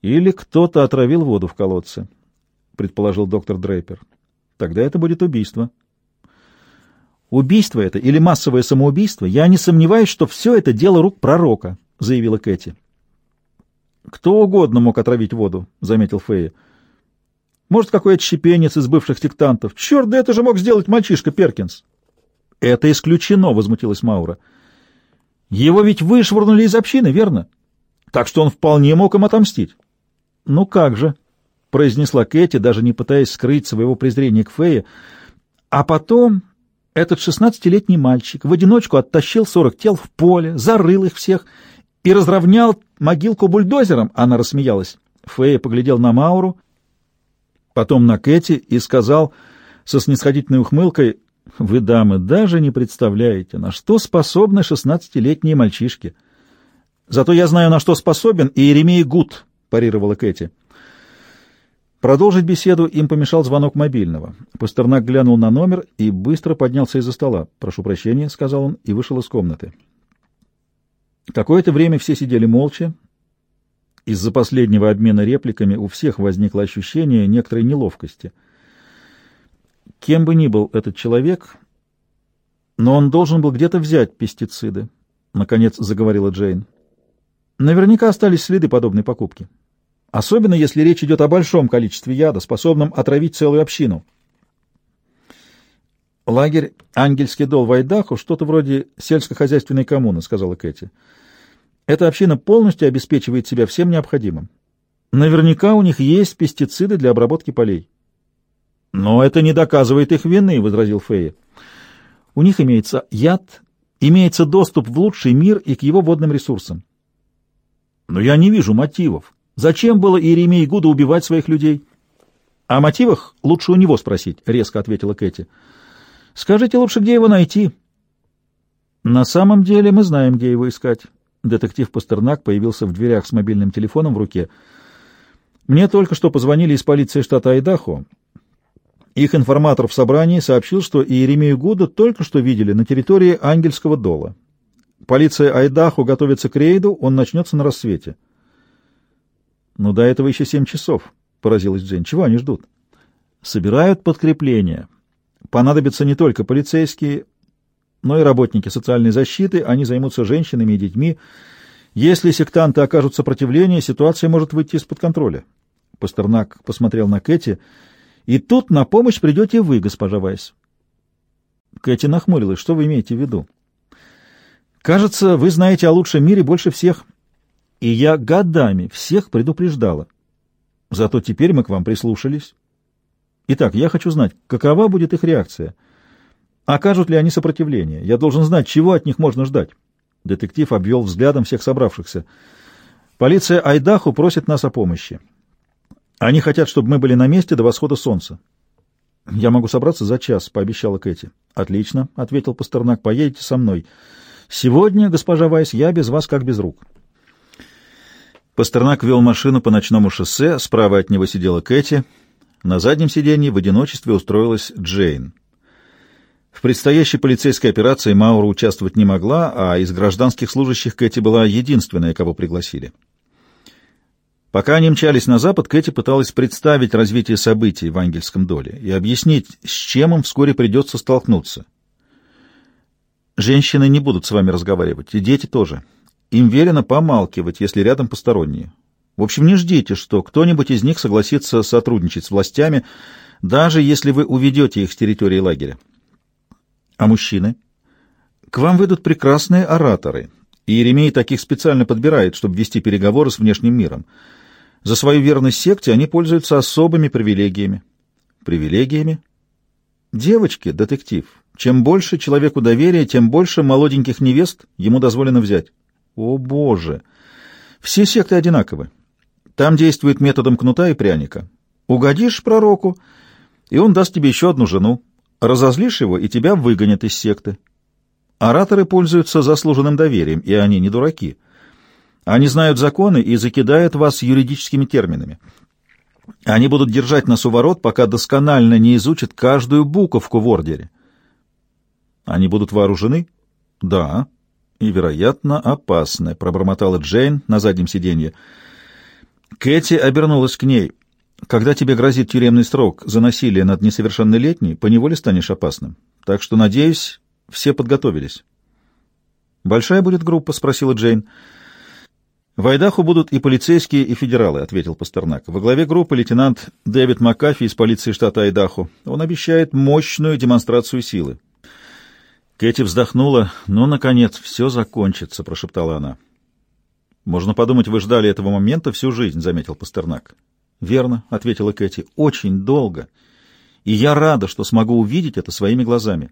«Или кто-то отравил воду в колодце», — предположил доктор Дрейпер. «Тогда это будет убийство». «Убийство это или массовое самоубийство, я не сомневаюсь, что все это дело рук пророка», — заявила Кэти. «Кто угодно мог отравить воду», — заметил Фея. Может, какой отщепенец из бывших сектантов. Черт, да это же мог сделать мальчишка Перкинс. Это исключено, — возмутилась Маура. Его ведь вышвырнули из общины, верно? Так что он вполне мог им отомстить. Ну как же, — произнесла Кэти, даже не пытаясь скрыть своего презрения к Фее. А потом этот шестнадцатилетний мальчик в одиночку оттащил сорок тел в поле, зарыл их всех и разровнял могилку бульдозером, — она рассмеялась. Фея поглядел на Мауру — потом на Кэти и сказал со снисходительной ухмылкой, «Вы, дамы, даже не представляете, на что способны шестнадцатилетние мальчишки. Зато я знаю, на что способен и Еремей Гуд», — парировала Кэти. Продолжить беседу им помешал звонок мобильного. Пастернак глянул на номер и быстро поднялся из-за стола. «Прошу прощения», — сказал он, и вышел из комнаты. Какое-то время все сидели молча, из-за последнего обмена репликами у всех возникло ощущение некоторой неловкости. Кем бы ни был этот человек, но он должен был где-то взять пестициды, — наконец заговорила Джейн. Наверняка остались следы подобной покупки. Особенно, если речь идет о большом количестве яда, способном отравить целую общину. «Лагерь Ангельский дол в Айдахо — что-то вроде сельскохозяйственной коммуны», — сказала Кэти. Эта община полностью обеспечивает себя всем необходимым. Наверняка у них есть пестициды для обработки полей. Но это не доказывает их вины, — возразил Фея. У них имеется яд, имеется доступ в лучший мир и к его водным ресурсам. Но я не вижу мотивов. Зачем было Иеремии Гуда убивать своих людей? О мотивах лучше у него спросить, — резко ответила Кэти. Скажите лучше, где его найти. На самом деле мы знаем, где его искать. Детектив Пастернак появился в дверях с мобильным телефоном в руке. Мне только что позвонили из полиции штата Айдахо. Их информатор в собрании сообщил, что Иеремию Гуда только что видели на территории Ангельского дола. Полиция Айдахо готовится к рейду, он начнется на рассвете. Но «Ну, до этого еще семь часов, — поразилась Джейн. Чего они ждут? Собирают подкрепление. Понадобятся не только полицейские, но и работники социальной защиты, они займутся женщинами и детьми. Если сектанты окажут сопротивление, ситуация может выйти из-под контроля. Пастернак посмотрел на Кэти. И тут на помощь придете вы, госпожа Вайс. Кэти нахмурилась. Что вы имеете в виду? Кажется, вы знаете о лучшем мире больше всех. И я годами всех предупреждала. Зато теперь мы к вам прислушались. Итак, я хочу знать, какова будет их реакция — Окажут ли они сопротивление? Я должен знать, чего от них можно ждать. Детектив обвел взглядом всех собравшихся. Полиция Айдаху просит нас о помощи. Они хотят, чтобы мы были на месте до восхода солнца. Я могу собраться за час, пообещала Кэти. Отлично, ответил Пастернак. Поедете со мной. Сегодня, госпожа Вайс, я без вас как без рук. Пастернак вел машину по ночному шоссе, справа от него сидела Кэти. На заднем сиденье в одиночестве устроилась Джейн. В предстоящей полицейской операции Маура участвовать не могла, а из гражданских служащих Кэти была единственная, кого пригласили. Пока они мчались на запад, Кэти пыталась представить развитие событий в ангельском доле и объяснить, с чем им вскоре придется столкнуться. Женщины не будут с вами разговаривать, и дети тоже. Им велено помалкивать, если рядом посторонние. В общем, не ждите, что кто-нибудь из них согласится сотрудничать с властями, даже если вы уведете их с территории лагеря. А мужчины? К вам выйдут прекрасные ораторы, и Еремей таких специально подбирает, чтобы вести переговоры с внешним миром. За свою верность секте они пользуются особыми привилегиями. Привилегиями? Девочки, детектив. Чем больше человеку доверия, тем больше молоденьких невест ему дозволено взять. О, Боже! Все секты одинаковы. Там действует методом кнута и пряника. Угодишь пророку, и он даст тебе еще одну жену. Разозлишь его, и тебя выгонят из секты. Ораторы пользуются заслуженным доверием, и они не дураки. Они знают законы и закидают вас юридическими терминами. Они будут держать нас у ворот, пока досконально не изучат каждую буковку в ордере. Они будут вооружены? Да. И, вероятно, опасны, пробормотала Джейн на заднем сиденье. Кэти обернулась к ней. Когда тебе грозит тюремный срок за насилие над несовершеннолетней, поневоле станешь опасным. Так что, надеюсь, все подготовились. «Большая будет группа?» — спросила Джейн. «В Айдаху будут и полицейские, и федералы», — ответил Пастернак. «Во главе группы лейтенант Дэвид Макафи из полиции штата Айдаху. Он обещает мощную демонстрацию силы». Кэти вздохнула. «Ну, наконец, все закончится», — прошептала она. «Можно подумать, вы ждали этого момента всю жизнь», — заметил Пастернак. «Верно», — ответила Кэти, — «очень долго. И я рада, что смогу увидеть это своими глазами».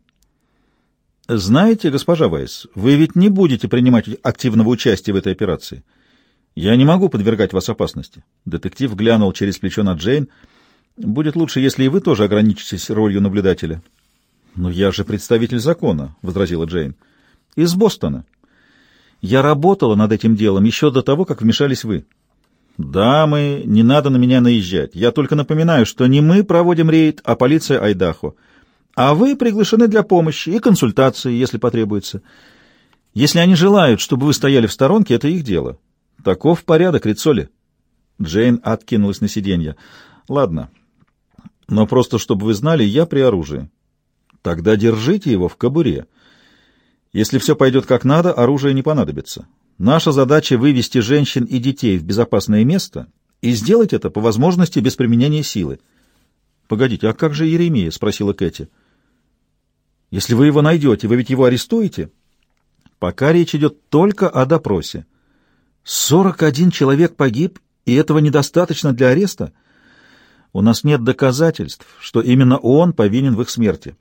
«Знаете, госпожа Вайс, вы ведь не будете принимать активного участия в этой операции. Я не могу подвергать вас опасности». Детектив глянул через плечо на Джейн. «Будет лучше, если и вы тоже ограничитесь ролью наблюдателя». «Но я же представитель закона», — возразила Джейн. «Из Бостона. Я работала над этим делом еще до того, как вмешались вы». «Дамы, не надо на меня наезжать. Я только напоминаю, что не мы проводим рейд, а полиция Айдахо. А вы приглашены для помощи и консультации, если потребуется. Если они желают, чтобы вы стояли в сторонке, это их дело. Таков порядок, Рицоли». Джейн откинулась на сиденье. «Ладно. Но просто, чтобы вы знали, я при оружии. Тогда держите его в кобуре. Если все пойдет как надо, оружие не понадобится». Наша задача — вывести женщин и детей в безопасное место и сделать это по возможности без применения силы. — Погодите, а как же Еремия? — спросила Кэти. — Если вы его найдете, вы ведь его арестуете? Пока речь идет только о допросе. Сорок один человек погиб, и этого недостаточно для ареста? У нас нет доказательств, что именно он повинен в их смерти.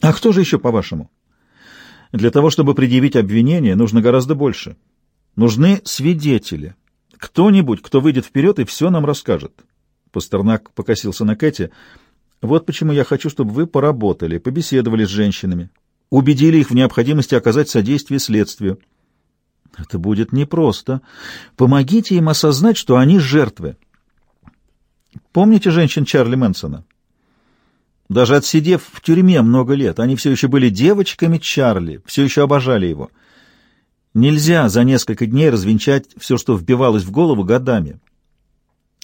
А кто же еще, по-вашему? Для того, чтобы предъявить обвинение, нужно гораздо больше. Нужны свидетели. Кто-нибудь, кто выйдет вперед и все нам расскажет. Пастернак покосился на Кэти. «Вот почему я хочу, чтобы вы поработали, побеседовали с женщинами, убедили их в необходимости оказать содействие следствию». «Это будет непросто. Помогите им осознать, что они жертвы». Помните женщин Чарли Мэнсона? Даже отсидев в тюрьме много лет, они все еще были девочками Чарли, все еще обожали его. Нельзя за несколько дней развенчать все, что вбивалось в голову годами.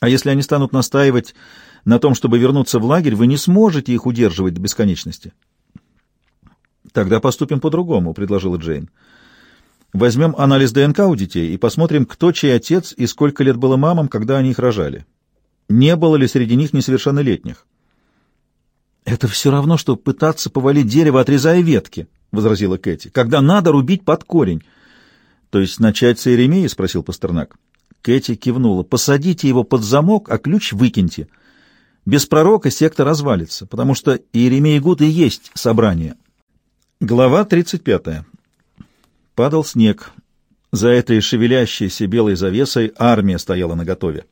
А если они станут настаивать на том, чтобы вернуться в лагерь, вы не сможете их удерживать до бесконечности. Тогда поступим по-другому, предложила Джейн. Возьмем анализ ДНК у детей и посмотрим, кто чей отец и сколько лет было мамам, когда они их рожали. Не было ли среди них несовершеннолетних? «Это все равно, что пытаться повалить дерево, отрезая ветки», — возразила Кэти, — «когда надо рубить под корень». «То есть начать с Иеремии?» — спросил Пастернак. Кэти кивнула. «Посадите его под замок, а ключ выкиньте. Без пророка секта развалится, потому что Иеремия Гуд и есть собрание». Глава 35. Падал снег. За этой шевелящейся белой завесой армия стояла наготове.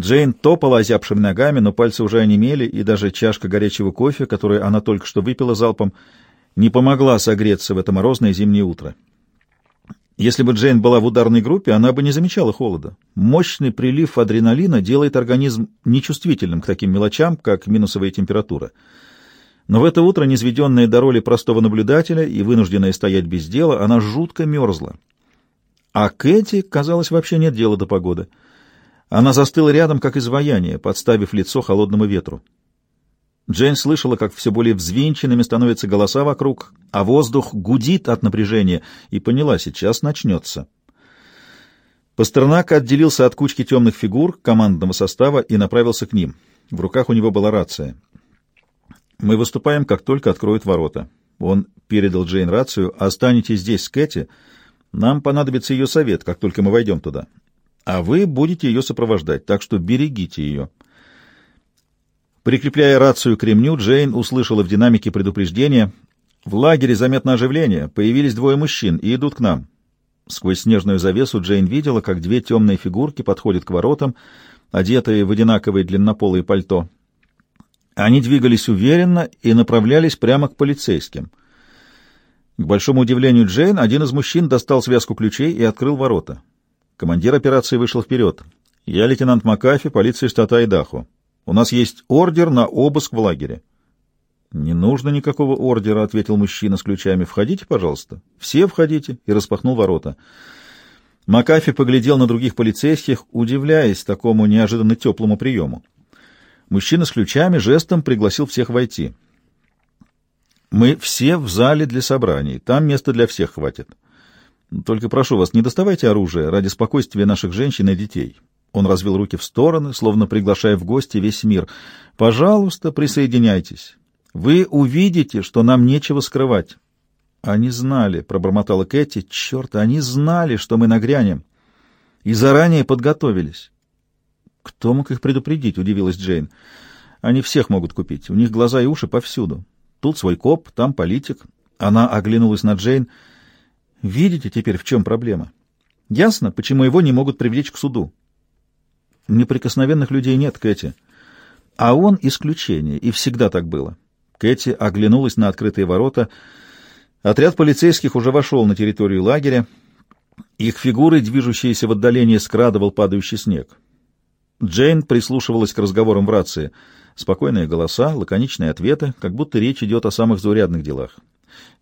Джейн топала озябшими ногами, но пальцы уже онемели, и даже чашка горячего кофе, которую она только что выпила залпом, не помогла согреться в это морозное зимнее утро. Если бы Джейн была в ударной группе, она бы не замечала холода. Мощный прилив адреналина делает организм нечувствительным к таким мелочам, как минусовая температура. Но в это утро, низведенная до роли простого наблюдателя и вынужденная стоять без дела, она жутко мерзла. А Кэти, казалось, вообще нет дела до погоды — она застыла рядом, как изваяние, подставив лицо холодному ветру. Джейн слышала, как все более взвинченными становятся голоса вокруг, а воздух гудит от напряжения, и поняла, сейчас начнется. Пастернак отделился от кучки темных фигур командного состава и направился к ним. В руках у него была рация. «Мы выступаем, как только откроют ворота». Он передал Джейн рацию. «Останетесь здесь с Кэти. Нам понадобится ее совет, как только мы войдем туда а вы будете ее сопровождать, так что берегите ее. Прикрепляя рацию к ремню, Джейн услышала в динамике предупреждение. В лагере заметно оживление, появились двое мужчин и идут к нам. Сквозь снежную завесу Джейн видела, как две темные фигурки подходят к воротам, одетые в одинаковые длиннополые пальто. Они двигались уверенно и направлялись прямо к полицейским. К большому удивлению Джейн, один из мужчин достал связку ключей и открыл ворота. Командир операции вышел вперед. «Я лейтенант Макафи, полиция штата Айдахо. У нас есть ордер на обыск в лагере». «Не нужно никакого ордера», — ответил мужчина с ключами. «Входите, пожалуйста». «Все входите», — и распахнул ворота. Макафи поглядел на других полицейских, удивляясь такому неожиданно теплому приему. Мужчина с ключами жестом пригласил всех войти. «Мы все в зале для собраний. Там места для всех хватит». Только прошу вас, не доставайте оружие ради спокойствия наших женщин и детей. Он развел руки в стороны, словно приглашая в гости весь мир. Пожалуйста, присоединяйтесь. Вы увидите, что нам нечего скрывать. Они знали, пробормотала Кэти. Черт, они знали, что мы нагрянем. И заранее подготовились. Кто мог их предупредить, удивилась Джейн. Они всех могут купить. У них глаза и уши повсюду. Тут свой коп, там политик. Она оглянулась на Джейн. Видите теперь, в чем проблема? Ясно, почему его не могут привлечь к суду. Неприкосновенных людей нет, Кэти. А он исключение, и всегда так было. Кэти оглянулась на открытые ворота. Отряд полицейских уже вошел на территорию лагеря. Их фигуры, движущиеся в отдалении, скрадывал падающий снег. Джейн прислушивалась к разговорам в рации. Спокойные голоса, лаконичные ответы, как будто речь идет о самых заурядных делах.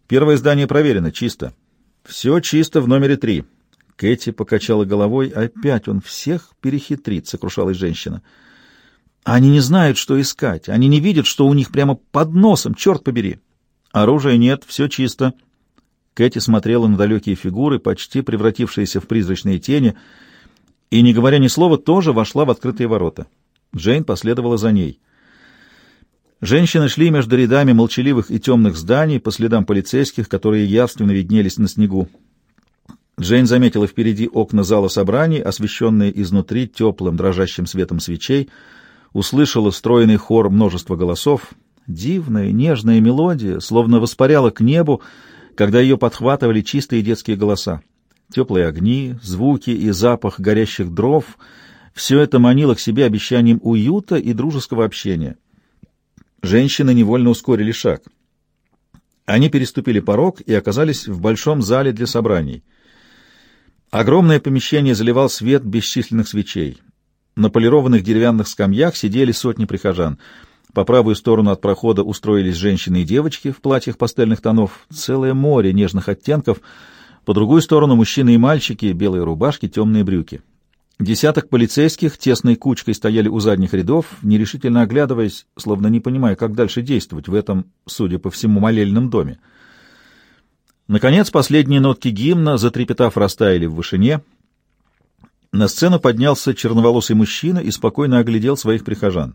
Первое здание проверено, чисто. «Все чисто в номере три». Кэти покачала головой. «Опять он всех перехитрит», — сокрушалась женщина. «Они не знают, что искать. Они не видят, что у них прямо под носом, черт побери». «Оружия нет, все чисто». Кэти смотрела на далекие фигуры, почти превратившиеся в призрачные тени, и, не говоря ни слова, тоже вошла в открытые ворота. Джейн последовала за ней. Женщины шли между рядами молчаливых и темных зданий по следам полицейских, которые явственно виднелись на снегу. Джейн заметила впереди окна зала собраний, освещенные изнутри теплым дрожащим светом свечей, услышала стройный хор множества голосов. Дивная, нежная мелодия словно воспаряла к небу, когда ее подхватывали чистые детские голоса. Теплые огни, звуки и запах горящих дров — Все это манило к себе обещанием уюта и дружеского общения. Женщины невольно ускорили шаг. Они переступили порог и оказались в большом зале для собраний. Огромное помещение заливал свет бесчисленных свечей. На полированных деревянных скамьях сидели сотни прихожан. По правую сторону от прохода устроились женщины и девочки в платьях пастельных тонов, целое море нежных оттенков. По другую сторону мужчины и мальчики, белые рубашки, темные брюки. Десяток полицейских тесной кучкой стояли у задних рядов, нерешительно оглядываясь, словно не понимая, как дальше действовать в этом, судя по всему, молельном доме. Наконец, последние нотки гимна, затрепетав, растаяли в вышине. На сцену поднялся черноволосый мужчина и спокойно оглядел своих прихожан.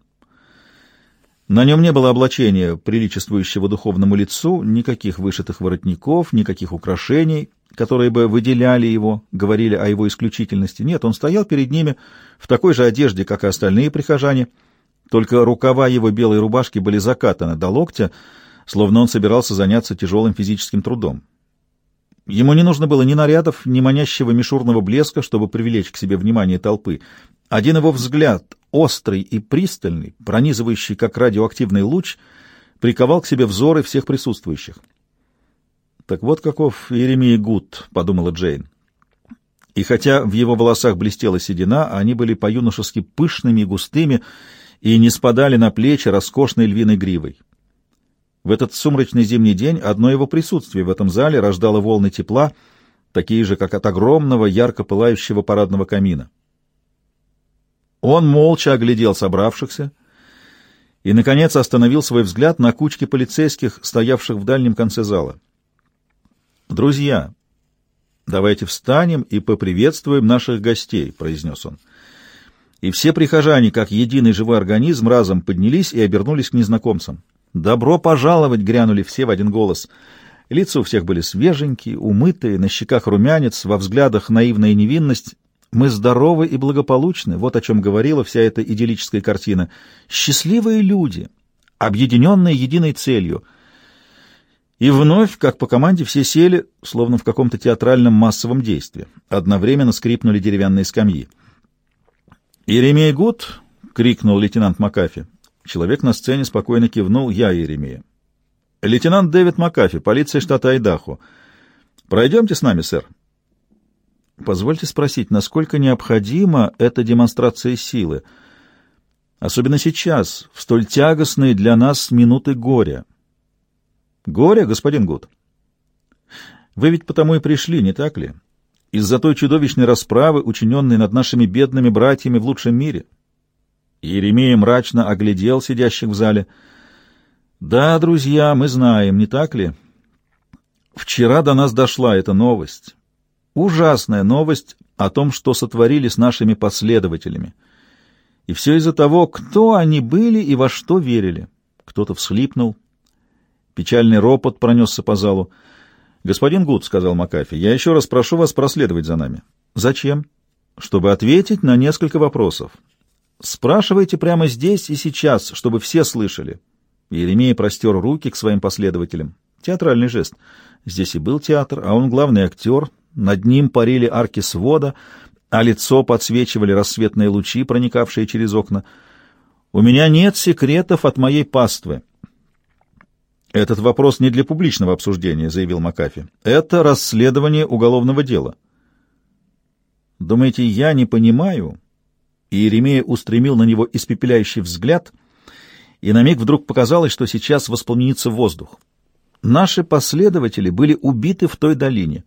На нем не было облачения, приличествующего духовному лицу, никаких вышитых воротников, никаких украшений — которые бы выделяли его, говорили о его исключительности. Нет, он стоял перед ними в такой же одежде, как и остальные прихожане, только рукава его белой рубашки были закатаны до локтя, словно он собирался заняться тяжелым физическим трудом. Ему не нужно было ни нарядов, ни манящего мишурного блеска, чтобы привлечь к себе внимание толпы. Один его взгляд, острый и пристальный, пронизывающий как радиоактивный луч, приковал к себе взоры всех присутствующих. Так вот каков Иеремия Гуд, — подумала Джейн. И хотя в его волосах блестела седина, они были по-юношески пышными и густыми и не спадали на плечи роскошной львиной гривой. В этот сумрачный зимний день одно его присутствие в этом зале рождало волны тепла, такие же, как от огромного ярко пылающего парадного камина. Он молча оглядел собравшихся и, наконец, остановил свой взгляд на кучке полицейских, стоявших в дальнем конце зала. «Друзья, давайте встанем и поприветствуем наших гостей», — произнес он. И все прихожане, как единый живой организм, разом поднялись и обернулись к незнакомцам. «Добро пожаловать!» — грянули все в один голос. Лица у всех были свеженькие, умытые, на щеках румянец, во взглядах наивная невинность. «Мы здоровы и благополучны», — вот о чем говорила вся эта идиллическая картина. «Счастливые люди, объединенные единой целью — и вновь, как по команде, все сели, словно в каком-то театральном массовом действии. Одновременно скрипнули деревянные скамьи. «Иеремия Гуд!» — крикнул лейтенант Макафи. Человек на сцене спокойно кивнул. «Я Иеремия». «Лейтенант Дэвид Макафи, полиция штата Айдахо. Пройдемте с нами, сэр». Позвольте спросить, насколько необходима эта демонстрация силы, особенно сейчас, в столь тягостные для нас минуты горя? Горе, господин Гуд. Вы ведь потому и пришли, не так ли? Из-за той чудовищной расправы, учиненной над нашими бедными братьями в лучшем мире. Еремея мрачно оглядел сидящих в зале. Да, друзья, мы знаем, не так ли? Вчера до нас дошла эта новость. Ужасная новость о том, что сотворили с нашими последователями. И все из-за того, кто они были и во что верили. Кто-то всхлипнул, Печальный ропот пронесся по залу. «Господин Гуд», — сказал Макафи, — «я еще раз прошу вас проследовать за нами». «Зачем?» «Чтобы ответить на несколько вопросов. Спрашивайте прямо здесь и сейчас, чтобы все слышали». Еремей простер руки к своим последователям. Театральный жест. Здесь и был театр, а он главный актер. Над ним парили арки свода, а лицо подсвечивали рассветные лучи, проникавшие через окна. «У меня нет секретов от моей паствы». «Этот вопрос не для публичного обсуждения», — заявил Макафи. «Это расследование уголовного дела». «Думаете, я не понимаю?» И Иеремея устремил на него испепеляющий взгляд, и на миг вдруг показалось, что сейчас воспламенится воздух. Наши последователи были убиты в той долине.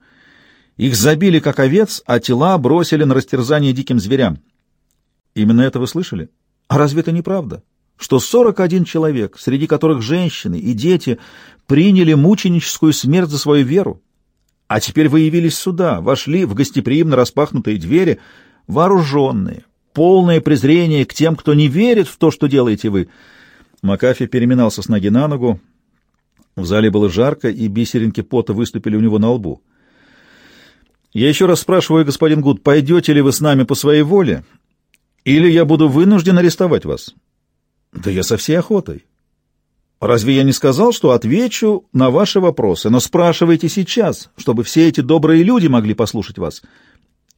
Их забили, как овец, а тела бросили на растерзание диким зверям. Именно это вы слышали? А разве это не правда? Что 41 человек, среди которых женщины и дети, приняли мученическую смерть за свою веру. А теперь вы явились сюда, вошли в гостеприимно распахнутые двери, вооруженные, полное презрение к тем, кто не верит в то, что делаете вы. Макафи переминался с ноги на ногу. В зале было жарко, и бисеринки пота выступили у него на лбу. «Я еще раз спрашиваю, господин Гуд, пойдете ли вы с нами по своей воле, или я буду вынужден арестовать вас?» Да я со всей охотой. Разве я не сказал, что отвечу на ваши вопросы, но спрашивайте сейчас, чтобы все эти добрые люди могли послушать вас?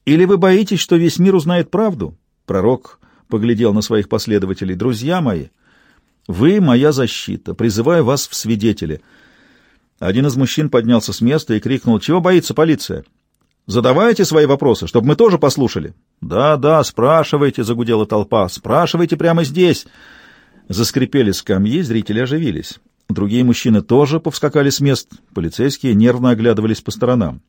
Или вы боитесь, что весь мир узнает правду? Пророк поглядел на своих последователей. «Друзья мои, вы моя защита, призываю вас в свидетели». Один из мужчин поднялся с места и крикнул, «Чего боится полиция? Задавайте свои вопросы, чтобы мы тоже послушали». «Да, да, спрашивайте», — загудела толпа, «спрашивайте прямо здесь». Заскрипели скамьи, зрители оживились. Другие мужчины тоже повскакали с мест, полицейские нервно оглядывались по сторонам.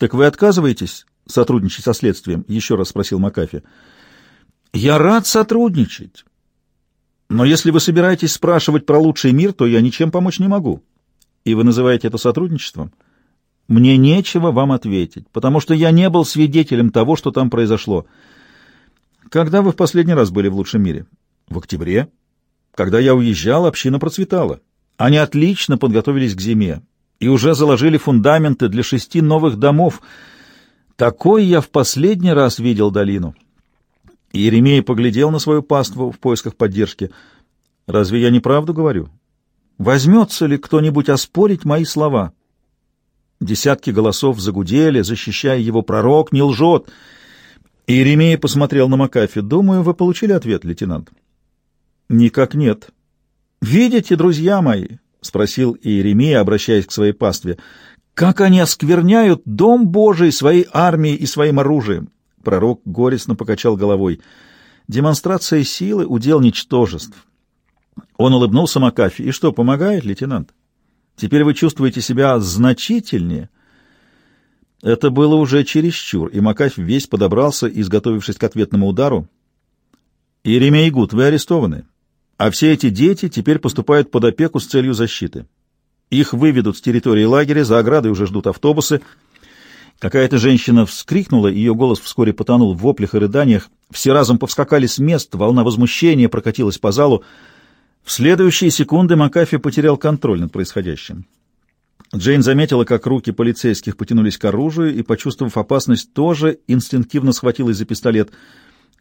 «Так вы отказываетесь сотрудничать со следствием?» — еще раз спросил Макафи. «Я рад сотрудничать. Но если вы собираетесь спрашивать про лучший мир, то я ничем помочь не могу. И вы называете это сотрудничеством? Мне нечего вам ответить, потому что я не был свидетелем того, что там произошло. Когда вы в последний раз были в лучшем мире? В октябре. Когда я уезжал, община процветала. Они отлично подготовились к зиме и уже заложили фундаменты для шести новых домов. Такой я в последний раз видел долину. Иеремия поглядел на свою паству в поисках поддержки. «Разве я неправду говорю? Возьмется ли кто-нибудь оспорить мои слова?» Десятки голосов загудели, защищая его пророк, не лжет. Иеремия посмотрел на Макафи. «Думаю, вы получили ответ, лейтенант». «Никак нет». «Видите, друзья мои?» — спросил Иеремия, обращаясь к своей пастве. «Как они оскверняют дом Божий своей армией и своим оружием!» Пророк горестно покачал головой. «Демонстрация силы — удел ничтожеств». Он улыбнулся Макафи. «И что, помогает, лейтенант? Теперь вы чувствуете себя значительнее?» Это было уже чересчур, и Макафи весь подобрался, изготовившись к ответному удару. «Иеремия Гуд, вы арестованы. А все эти дети теперь поступают под опеку с целью защиты. Их выведут с территории лагеря, за оградой уже ждут автобусы. Какая-то женщина вскрикнула, ее голос вскоре потонул в воплях и рыданиях. Все разом повскакали с мест, волна возмущения прокатилась по залу. В следующие секунды Макафи потерял контроль над происходящим. Джейн заметила, как руки полицейских потянулись к оружию и, почувствовав опасность, тоже инстинктивно схватилась за пистолет —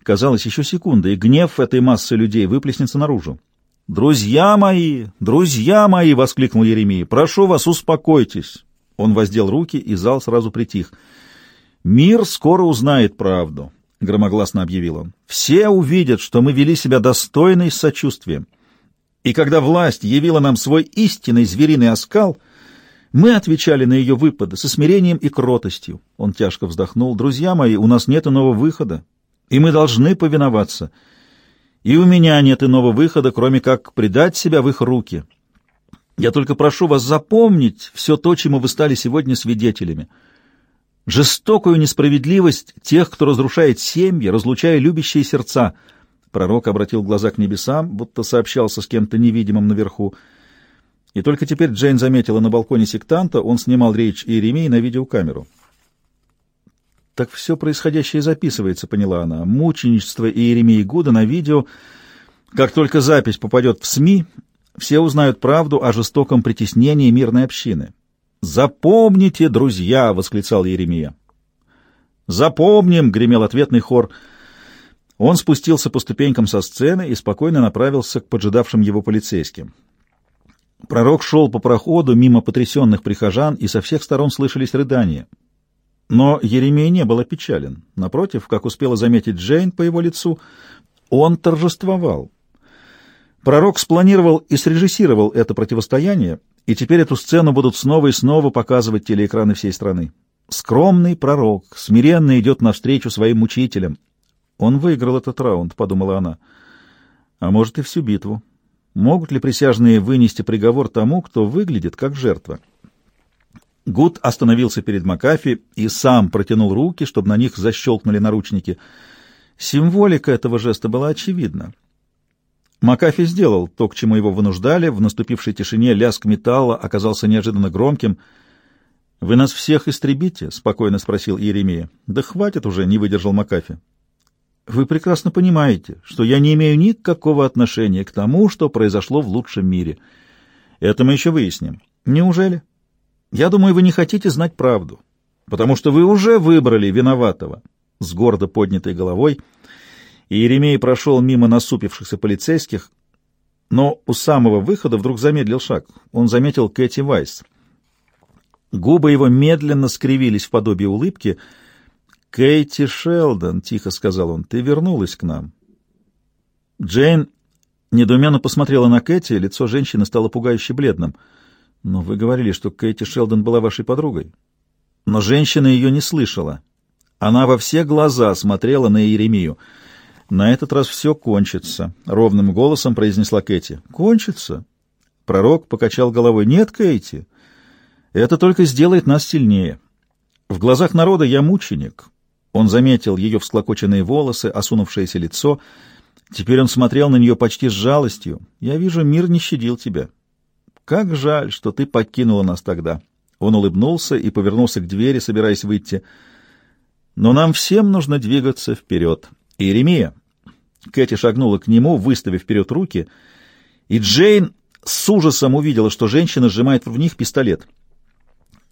Казалось, еще секунда, и гнев этой массы людей выплеснется наружу. «Друзья мои! Друзья мои!» — воскликнул Еремия. «Прошу вас, успокойтесь!» Он воздел руки, и зал сразу притих. «Мир скоро узнает правду», — громогласно объявил он. «Все увидят, что мы вели себя достойно и с сочувствием. И когда власть явила нам свой истинный звериный оскал, мы отвечали на ее выпады со смирением и кротостью». Он тяжко вздохнул. «Друзья мои, у нас нет иного выхода и мы должны повиноваться. И у меня нет иного выхода, кроме как предать себя в их руки. Я только прошу вас запомнить все то, чему вы стали сегодня свидетелями. Жестокую несправедливость тех, кто разрушает семьи, разлучая любящие сердца. Пророк обратил глаза к небесам, будто сообщался с кем-то невидимым наверху. И только теперь Джейн заметила на балконе сектанта, он снимал речь Иеремии на видеокамеру. Так все происходящее записывается, поняла она. Мученичество Иеремии Гуда на видео. Как только запись попадет в СМИ, все узнают правду о жестоком притеснении мирной общины. «Запомните, друзья!» — восклицал Иеремия. «Запомним!» — гремел ответный хор. Он спустился по ступенькам со сцены и спокойно направился к поджидавшим его полицейским. Пророк шел по проходу мимо потрясенных прихожан, и со всех сторон слышались рыдания — но Еремей не был опечален. Напротив, как успела заметить Джейн по его лицу, он торжествовал. Пророк спланировал и срежиссировал это противостояние, и теперь эту сцену будут снова и снова показывать телеэкраны всей страны. Скромный пророк, смиренно идет навстречу своим мучителям. Он выиграл этот раунд, — подумала она. А может, и всю битву. Могут ли присяжные вынести приговор тому, кто выглядит как жертва? Гуд остановился перед Макафи и сам протянул руки, чтобы на них защелкнули наручники. Символика этого жеста была очевидна. Макафи сделал то, к чему его вынуждали. В наступившей тишине лязг металла оказался неожиданно громким. «Вы нас всех истребите?» — спокойно спросил Иеремия. «Да хватит уже», — не выдержал Макафи. «Вы прекрасно понимаете, что я не имею никакого отношения к тому, что произошло в лучшем мире. Это мы еще выясним. Неужели?» Я думаю, вы не хотите знать правду, потому что вы уже выбрали виноватого. С гордо поднятой головой Иеремей прошел мимо насупившихся полицейских, но у самого выхода вдруг замедлил шаг. Он заметил Кэти Вайс. Губы его медленно скривились в подобие улыбки. «Кейти Шелдон», — тихо сказал он, — «ты вернулась к нам». Джейн недоуменно посмотрела на Кэти, лицо женщины стало пугающе бледным. «Но вы говорили, что Кэти Шелдон была вашей подругой». Но женщина ее не слышала. Она во все глаза смотрела на Иеремию. «На этот раз все кончится», — ровным голосом произнесла Кэти. «Кончится?» Пророк покачал головой. «Нет, Кэти, это только сделает нас сильнее. В глазах народа я мученик». Он заметил ее всклокоченные волосы, осунувшееся лицо. Теперь он смотрел на нее почти с жалостью. «Я вижу, мир не щадил тебя. Как жаль, что ты покинула нас тогда». Он улыбнулся и повернулся к двери, собираясь выйти. «Но нам всем нужно двигаться вперед. Иеремия!» Кэти шагнула к нему, выставив вперед руки, и Джейн с ужасом увидела, что женщина сжимает в них пистолет.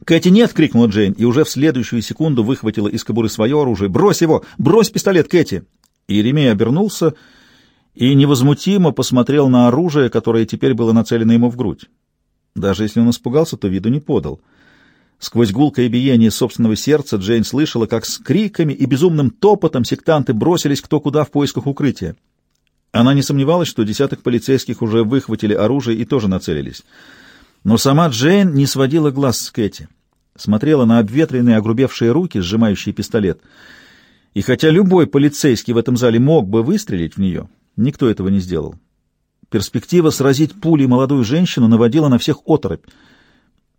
«Кэти, нет!» — крикнула Джейн, и уже в следующую секунду выхватила из кобуры свое оружие. «Брось его! Брось пистолет, Кэти!» Иеремия обернулся и невозмутимо посмотрел на оружие, которое теперь было нацелено ему в грудь. Даже если он испугался, то виду не подал. Сквозь гулкое биение собственного сердца Джейн слышала, как с криками и безумным топотом сектанты бросились кто куда в поисках укрытия. Она не сомневалась, что десяток полицейских уже выхватили оружие и тоже нацелились. Но сама Джейн не сводила глаз с Кэти. Смотрела на обветренные, огрубевшие руки, сжимающие пистолет. И хотя любой полицейский в этом зале мог бы выстрелить в нее, никто этого не сделал. Перспектива сразить пулей молодую женщину наводила на всех оторопь.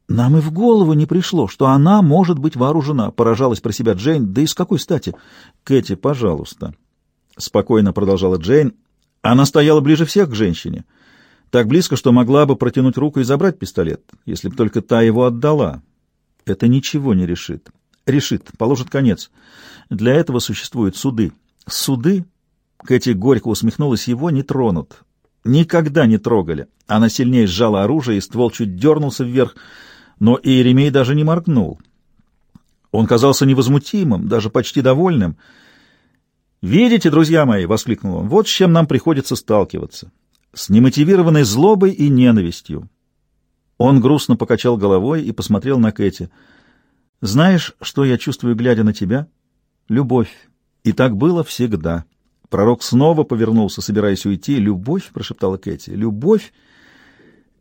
«Нам и в голову не пришло, что она может быть вооружена», — поражалась про себя Джейн. «Да и с какой стати?» «Кэти, пожалуйста», — спокойно продолжала Джейн. Она стояла ближе всех к женщине, так близко, что могла бы протянуть руку и забрать пистолет, если бы только та его отдала. Это ничего не решит. Решит, положит конец. Для этого существуют суды. Суды, Кэти горько усмехнулась, его не тронут. Никогда не трогали. Она сильнее сжала оружие, и ствол чуть дернулся вверх, но Иеремей даже не моргнул. Он казался невозмутимым, даже почти довольным. «Видите, друзья мои!» — воскликнул он. «Вот с чем нам приходится сталкиваться. С немотивированной злобой и ненавистью». Он грустно покачал головой и посмотрел на Кэти. «Знаешь, что я чувствую, глядя на тебя? Любовь. И так было всегда». Пророк снова повернулся, собираясь уйти. «Любовь?» — прошептала Кэти. «Любовь?»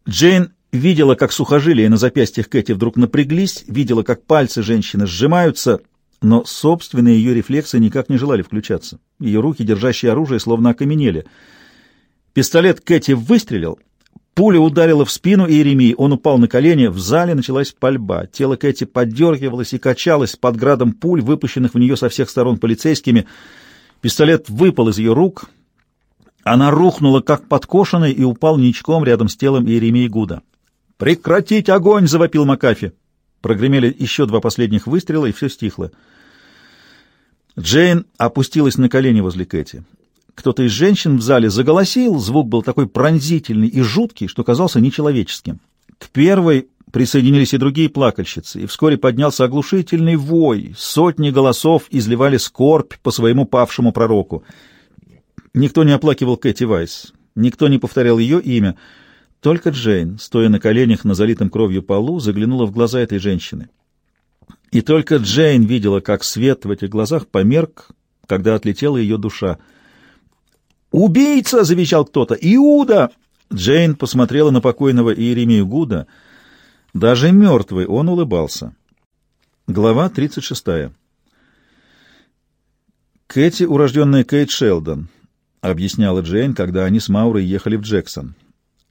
Джейн видела, как сухожилия на запястьях Кэти вдруг напряглись, видела, как пальцы женщины сжимаются, но собственные ее рефлексы никак не желали включаться. Ее руки, держащие оружие, словно окаменели. Пистолет Кэти выстрелил. Пуля ударила в спину Иеремии, он упал на колени, в зале началась пальба. Тело Кэти поддергивалось и качалось под градом пуль, выпущенных в нее со всех сторон полицейскими — Пистолет выпал из ее рук. Она рухнула, как подкошенная, и упал ничком рядом с телом Иеремии Гуда. «Прекратить огонь!» — завопил Макафи. Прогремели еще два последних выстрела, и все стихло. Джейн опустилась на колени возле Кэти. Кто-то из женщин в зале заголосил, звук был такой пронзительный и жуткий, что казался нечеловеческим. К первой Присоединились и другие плакальщицы, и вскоре поднялся оглушительный вой. Сотни голосов изливали скорбь по своему павшему пророку. Никто не оплакивал Кэти Вайс, никто не повторял ее имя. Только Джейн, стоя на коленях на залитом кровью полу, заглянула в глаза этой женщины. И только Джейн видела, как свет в этих глазах померк, когда отлетела ее душа. «Убийца!» — завещал кто-то. «Иуда!» Джейн посмотрела на покойного Иеремию Гуда — даже мертвый он улыбался. Глава 36. Кэти, урожденная Кейт Шелдон, объясняла Джейн, когда они с Маурой ехали в Джексон.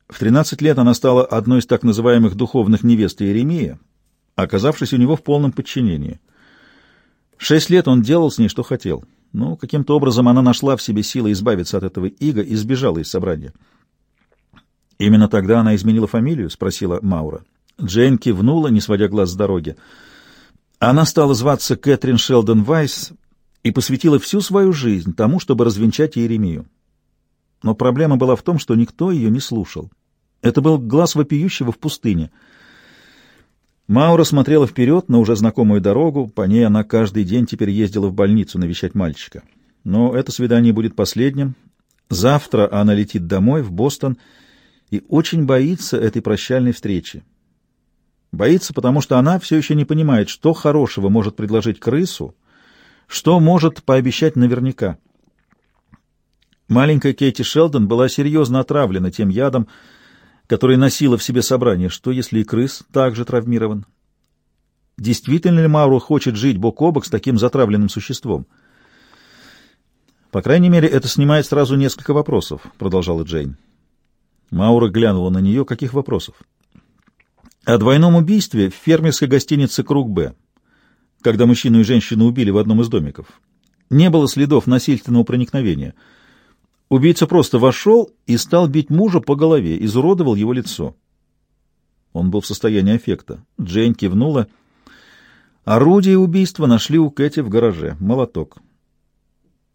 В 13 лет она стала одной из так называемых духовных невест Иеремия, оказавшись у него в полном подчинении. Шесть лет он делал с ней, что хотел. Но каким-то образом она нашла в себе силы избавиться от этого ига и сбежала из собрания. «Именно тогда она изменила фамилию?» — спросила Маура. Джейн кивнула, не сводя глаз с дороги. Она стала зваться Кэтрин Шелдон Вайс и посвятила всю свою жизнь тому, чтобы развенчать Иеремию. Но проблема была в том, что никто ее не слушал. Это был глаз вопиющего в пустыне. Маура смотрела вперед на уже знакомую дорогу, по ней она каждый день теперь ездила в больницу навещать мальчика. Но это свидание будет последним. Завтра она летит домой, в Бостон, и очень боится этой прощальной встречи. Боится, потому что она все еще не понимает, что хорошего может предложить крысу, Что может пообещать наверняка? Маленькая Кейти Шелдон была серьезно отравлена тем ядом, который носила в себе собрание. Что, если и крыс также травмирован? Действительно ли Мауру хочет жить бок о бок с таким затравленным существом? По крайней мере, это снимает сразу несколько вопросов, продолжала Джейн. Маура глянула на нее. Каких вопросов? О двойном убийстве в фермерской гостинице «Круг Б», когда мужчину и женщину убили в одном из домиков. Не было следов насильственного проникновения. Убийца просто вошел и стал бить мужа по голове, изуродовал его лицо. Он был в состоянии аффекта. Джейн кивнула. Орудие убийства нашли у Кэти в гараже. Молоток.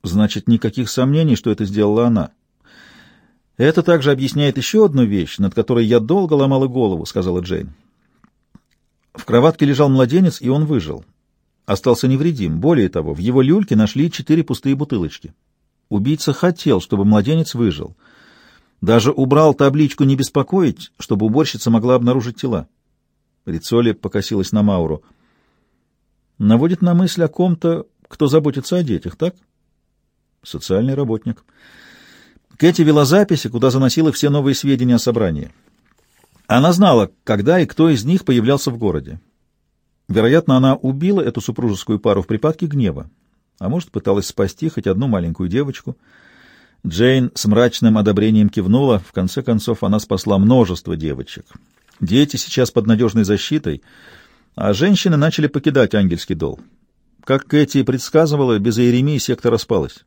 Значит, никаких сомнений, что это сделала она. Это также объясняет еще одну вещь, над которой я долго ломала голову, сказала Джейн. В кроватке лежал младенец, и он выжил. Остался невредим. Более того, в его люльке нашли четыре пустые бутылочки. Убийца хотел, чтобы младенец выжил. Даже убрал табличку «Не беспокоить», чтобы уборщица могла обнаружить тела. Рицоли покосилась на Мауру. Наводит на мысль о ком-то, кто заботится о детях, так? Социальный работник. Кэти вела записи, куда заносила все новые сведения о собрании. Она знала, когда и кто из них появлялся в городе. Вероятно, она убила эту супружескую пару в припадке гнева, а может, пыталась спасти хоть одну маленькую девочку. Джейн с мрачным одобрением кивнула. В конце концов, она спасла множество девочек. Дети сейчас под надежной защитой, а женщины начали покидать ангельский дол. Как Кэти предсказывала, без Иеремии секта распалась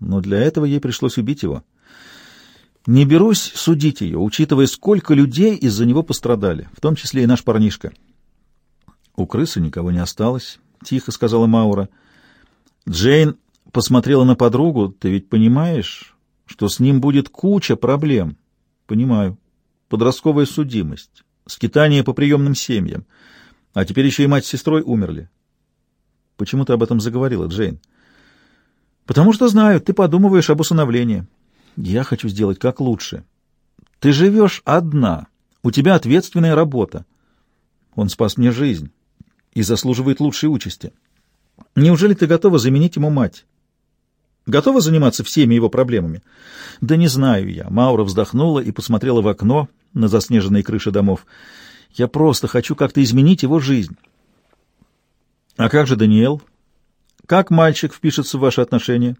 но для этого ей пришлось убить его. Не берусь судить ее, учитывая, сколько людей из-за него пострадали, в том числе и наш парнишка. У крысы никого не осталось, — тихо сказала Маура. Джейн посмотрела на подругу. Ты ведь понимаешь, что с ним будет куча проблем? Понимаю. Подростковая судимость, скитание по приемным семьям. А теперь еще и мать с сестрой умерли. Почему ты об этом заговорила, Джейн? — Потому что знаю, ты подумываешь об усыновлении. Я хочу сделать как лучше. Ты живешь одна, у тебя ответственная работа. Он спас мне жизнь и заслуживает лучшей участи. Неужели ты готова заменить ему мать? Готова заниматься всеми его проблемами? Да не знаю я. Маура вздохнула и посмотрела в окно на заснеженные крыши домов. Я просто хочу как-то изменить его жизнь. А как же Даниэл? Как мальчик впишется в ваши отношения?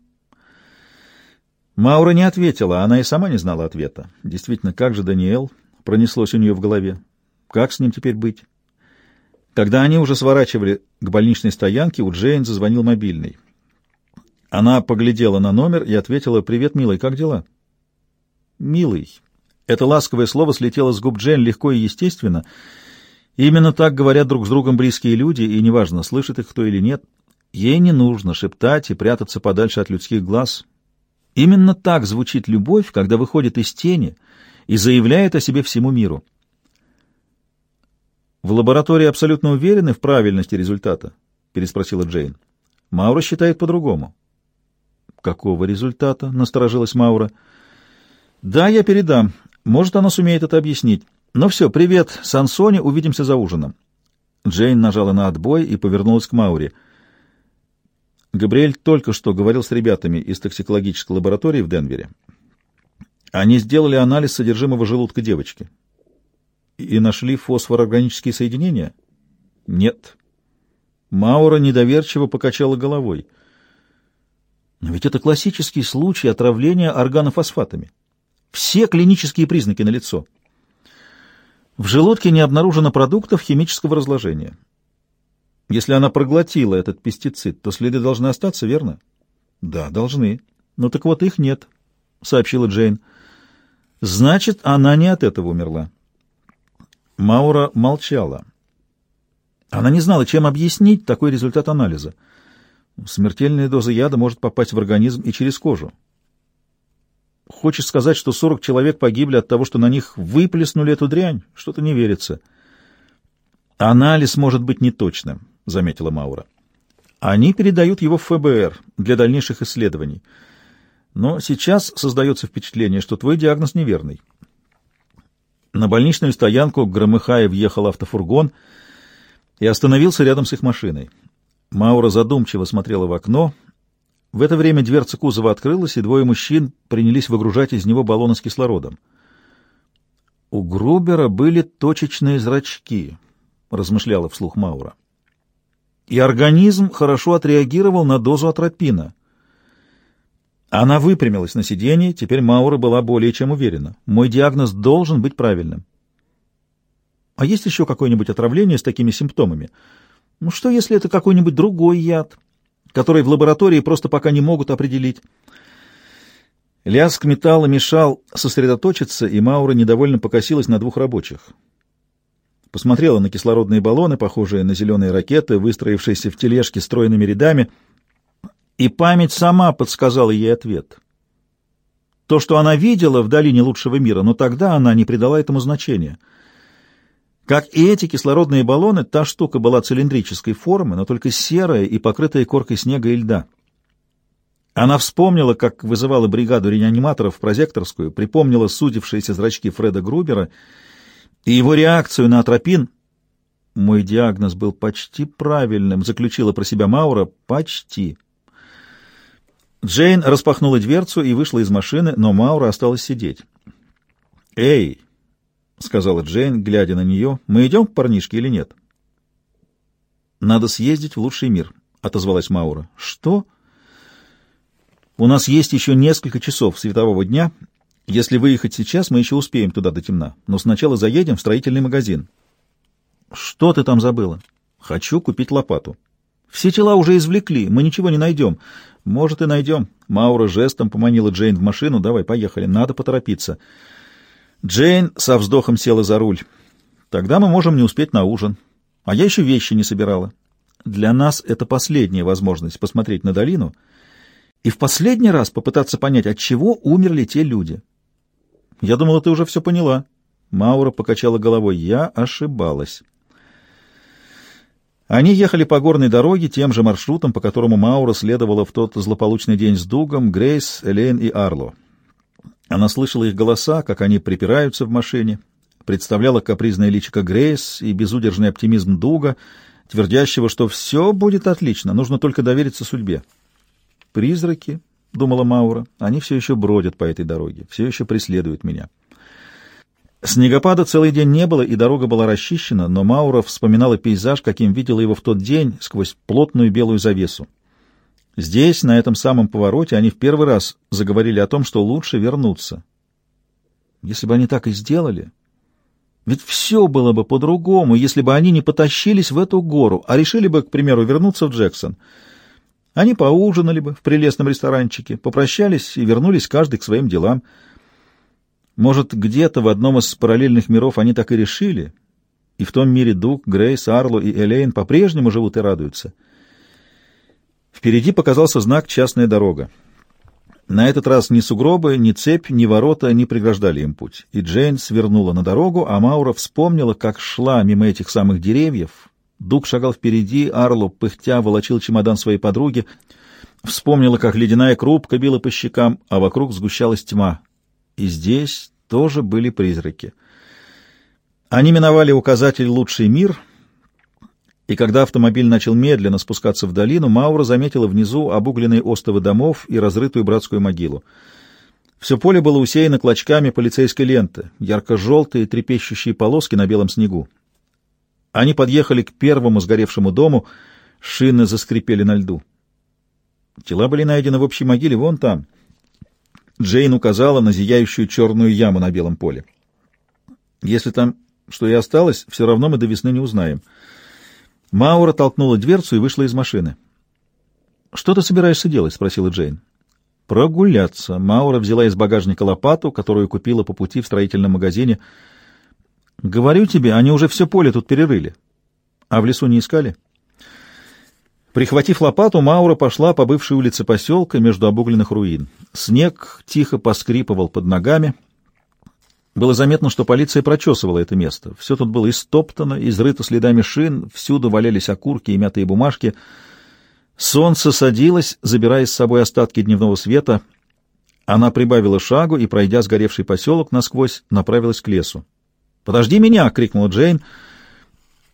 Маура не ответила, она и сама не знала ответа. Действительно, как же Даниэл пронеслось у нее в голове? Как с ним теперь быть? Когда они уже сворачивали к больничной стоянке, у Джейн зазвонил мобильный. Она поглядела на номер и ответила «Привет, милый, как дела?» «Милый». Это ласковое слово слетело с губ Джейн легко и естественно. Именно так говорят друг с другом близкие люди, и неважно, слышит их кто или нет — Ей не нужно шептать и прятаться подальше от людских глаз. Именно так звучит любовь, когда выходит из тени и заявляет о себе всему миру. «В лаборатории абсолютно уверены в правильности результата?» — переспросила Джейн. «Маура считает по-другому». «Какого результата?» — насторожилась Маура. «Да, я передам. Может, она сумеет это объяснить. Ну все, привет, Сансони, увидимся за ужином». Джейн нажала на отбой и повернулась к Мауре — Габриэль только что говорил с ребятами из токсикологической лаборатории в Денвере. Они сделали анализ содержимого желудка девочки. И нашли фосфорорганические соединения? Нет. Маура недоверчиво покачала головой. Но ведь это классический случай отравления органофосфатами. Все клинические признаки налицо. В желудке не обнаружено продуктов химического разложения. Если она проглотила этот пестицид, то следы должны остаться, верно? Да, должны. Ну так вот их нет, сообщила Джейн. Значит, она не от этого умерла. Маура молчала. Она не знала, чем объяснить такой результат анализа. Смертельная доза яда может попасть в организм и через кожу. Хочешь сказать, что 40 человек погибли от того, что на них выплеснули эту дрянь? Что-то не верится. Анализ может быть неточным. — заметила Маура. «Они передают его в ФБР для дальнейших исследований. Но сейчас создается впечатление, что твой диагноз неверный». На больничную стоянку громыхая въехал автофургон и остановился рядом с их машиной. Маура задумчиво смотрела в окно. В это время дверца кузова открылась, и двое мужчин принялись выгружать из него баллоны с кислородом. «У Грубера были точечные зрачки», — размышляла вслух Маура. «И организм хорошо отреагировал на дозу атропина». Она выпрямилась на сиденье, теперь Маура была более чем уверена. «Мой диагноз должен быть правильным». «А есть еще какое-нибудь отравление с такими симптомами?» Ну что, если это какой-нибудь другой яд, который в лаборатории просто пока не могут определить? Лязг металла мешал сосредоточиться, и Маура недовольно покосилась на двух рабочих. Посмотрела на кислородные баллоны, похожие на зеленые ракеты, выстроившиеся в тележке стройными рядами, и память сама подсказала ей ответ. То, что она видела в долине лучшего мира, но тогда она не придала этому значения — как и эти кислородные баллоны, та штука была цилиндрической формы, но только серая и покрытая коркой снега и льда. Она вспомнила, как вызывала бригаду реаниматоров в прозекторскую, припомнила судившиеся зрачки Фреда Грубера и его реакцию на атропин. «Мой диагноз был почти правильным», — заключила про себя Маура. «Почти». Джейн распахнула дверцу и вышла из машины, но Маура осталась сидеть. «Эй!» — сказала Джейн, глядя на нее. — Мы идем к парнишке или нет? — Надо съездить в лучший мир, — отозвалась Маура. — Что? — У нас есть еще несколько часов светового дня. Если выехать сейчас, мы еще успеем туда до темна. Но сначала заедем в строительный магазин. — Что ты там забыла? — Хочу купить лопату. — Все тела уже извлекли, мы ничего не найдем. — Может, и найдем. Маура жестом поманила Джейн в машину. — Давай, поехали, надо поторопиться. — Джейн со вздохом села за руль. Тогда мы можем не успеть на ужин. А я еще вещи не собирала. Для нас это последняя возможность посмотреть на долину и в последний раз попытаться понять, от чего умерли те люди. Я думала, ты уже все поняла. Маура покачала головой. Я ошибалась. Они ехали по горной дороге тем же маршрутом, по которому Маура следовала в тот злополучный день с Дугом, Грейс, Элейн и Арло. Она слышала их голоса, как они припираются в машине, представляла капризное личико Грейс и безудержный оптимизм Дуга, твердящего, что все будет отлично, нужно только довериться судьбе. «Призраки», — думала Маура, — «они все еще бродят по этой дороге, все еще преследуют меня». Снегопада целый день не было, и дорога была расчищена, но Маура вспоминала пейзаж, каким видела его в тот день, сквозь плотную белую завесу. Здесь, на этом самом повороте, они в первый раз заговорили о том, что лучше вернуться. Если бы они так и сделали... Ведь все было бы по-другому, если бы они не потащились в эту гору, а решили бы, к примеру, вернуться в Джексон. Они поужинали бы в прелестном ресторанчике, попрощались и вернулись каждый к своим делам. Может, где-то в одном из параллельных миров они так и решили, и в том мире Дуг, Грейс, Арло и Элейн по-прежнему живут и радуются — Впереди показался знак «Частная дорога». На этот раз ни сугробы, ни цепь, ни ворота не преграждали им путь, и Джейн свернула на дорогу, а Маура вспомнила, как шла мимо этих самых деревьев. Дуг шагал впереди, Арло, пыхтя, волочил чемодан своей подруги, вспомнила, как ледяная крупка била по щекам, а вокруг сгущалась тьма. И здесь тоже были призраки. Они миновали указатель «Лучший мир», и когда автомобиль начал медленно спускаться в долину, Маура заметила внизу обугленные остовы домов и разрытую братскую могилу. Все поле было усеяно клочками полицейской ленты, ярко-желтые трепещущие полоски на белом снегу. Они подъехали к первому сгоревшему дому, шины заскрипели на льду. Тела были найдены в общей могиле вон там. Джейн указала на зияющую черную яму на белом поле. Если там что и осталось, все равно мы до весны не узнаем. Маура толкнула дверцу и вышла из машины. «Что ты собираешься делать?» — спросила Джейн. «Прогуляться». Маура взяла из багажника лопату, которую купила по пути в строительном магазине. «Говорю тебе, они уже все поле тут перерыли. А в лесу не искали?» Прихватив лопату, Маура пошла по бывшей улице поселка между обугленных руин. Снег тихо поскрипывал под ногами — было заметно, что полиция прочесывала это место. Все тут было истоптано, изрыто следами шин, всюду валялись окурки и мятые бумажки. Солнце садилось, забирая с собой остатки дневного света. Она прибавила шагу и, пройдя сгоревший поселок насквозь, направилась к лесу. «Подожди меня!» — крикнула Джейн.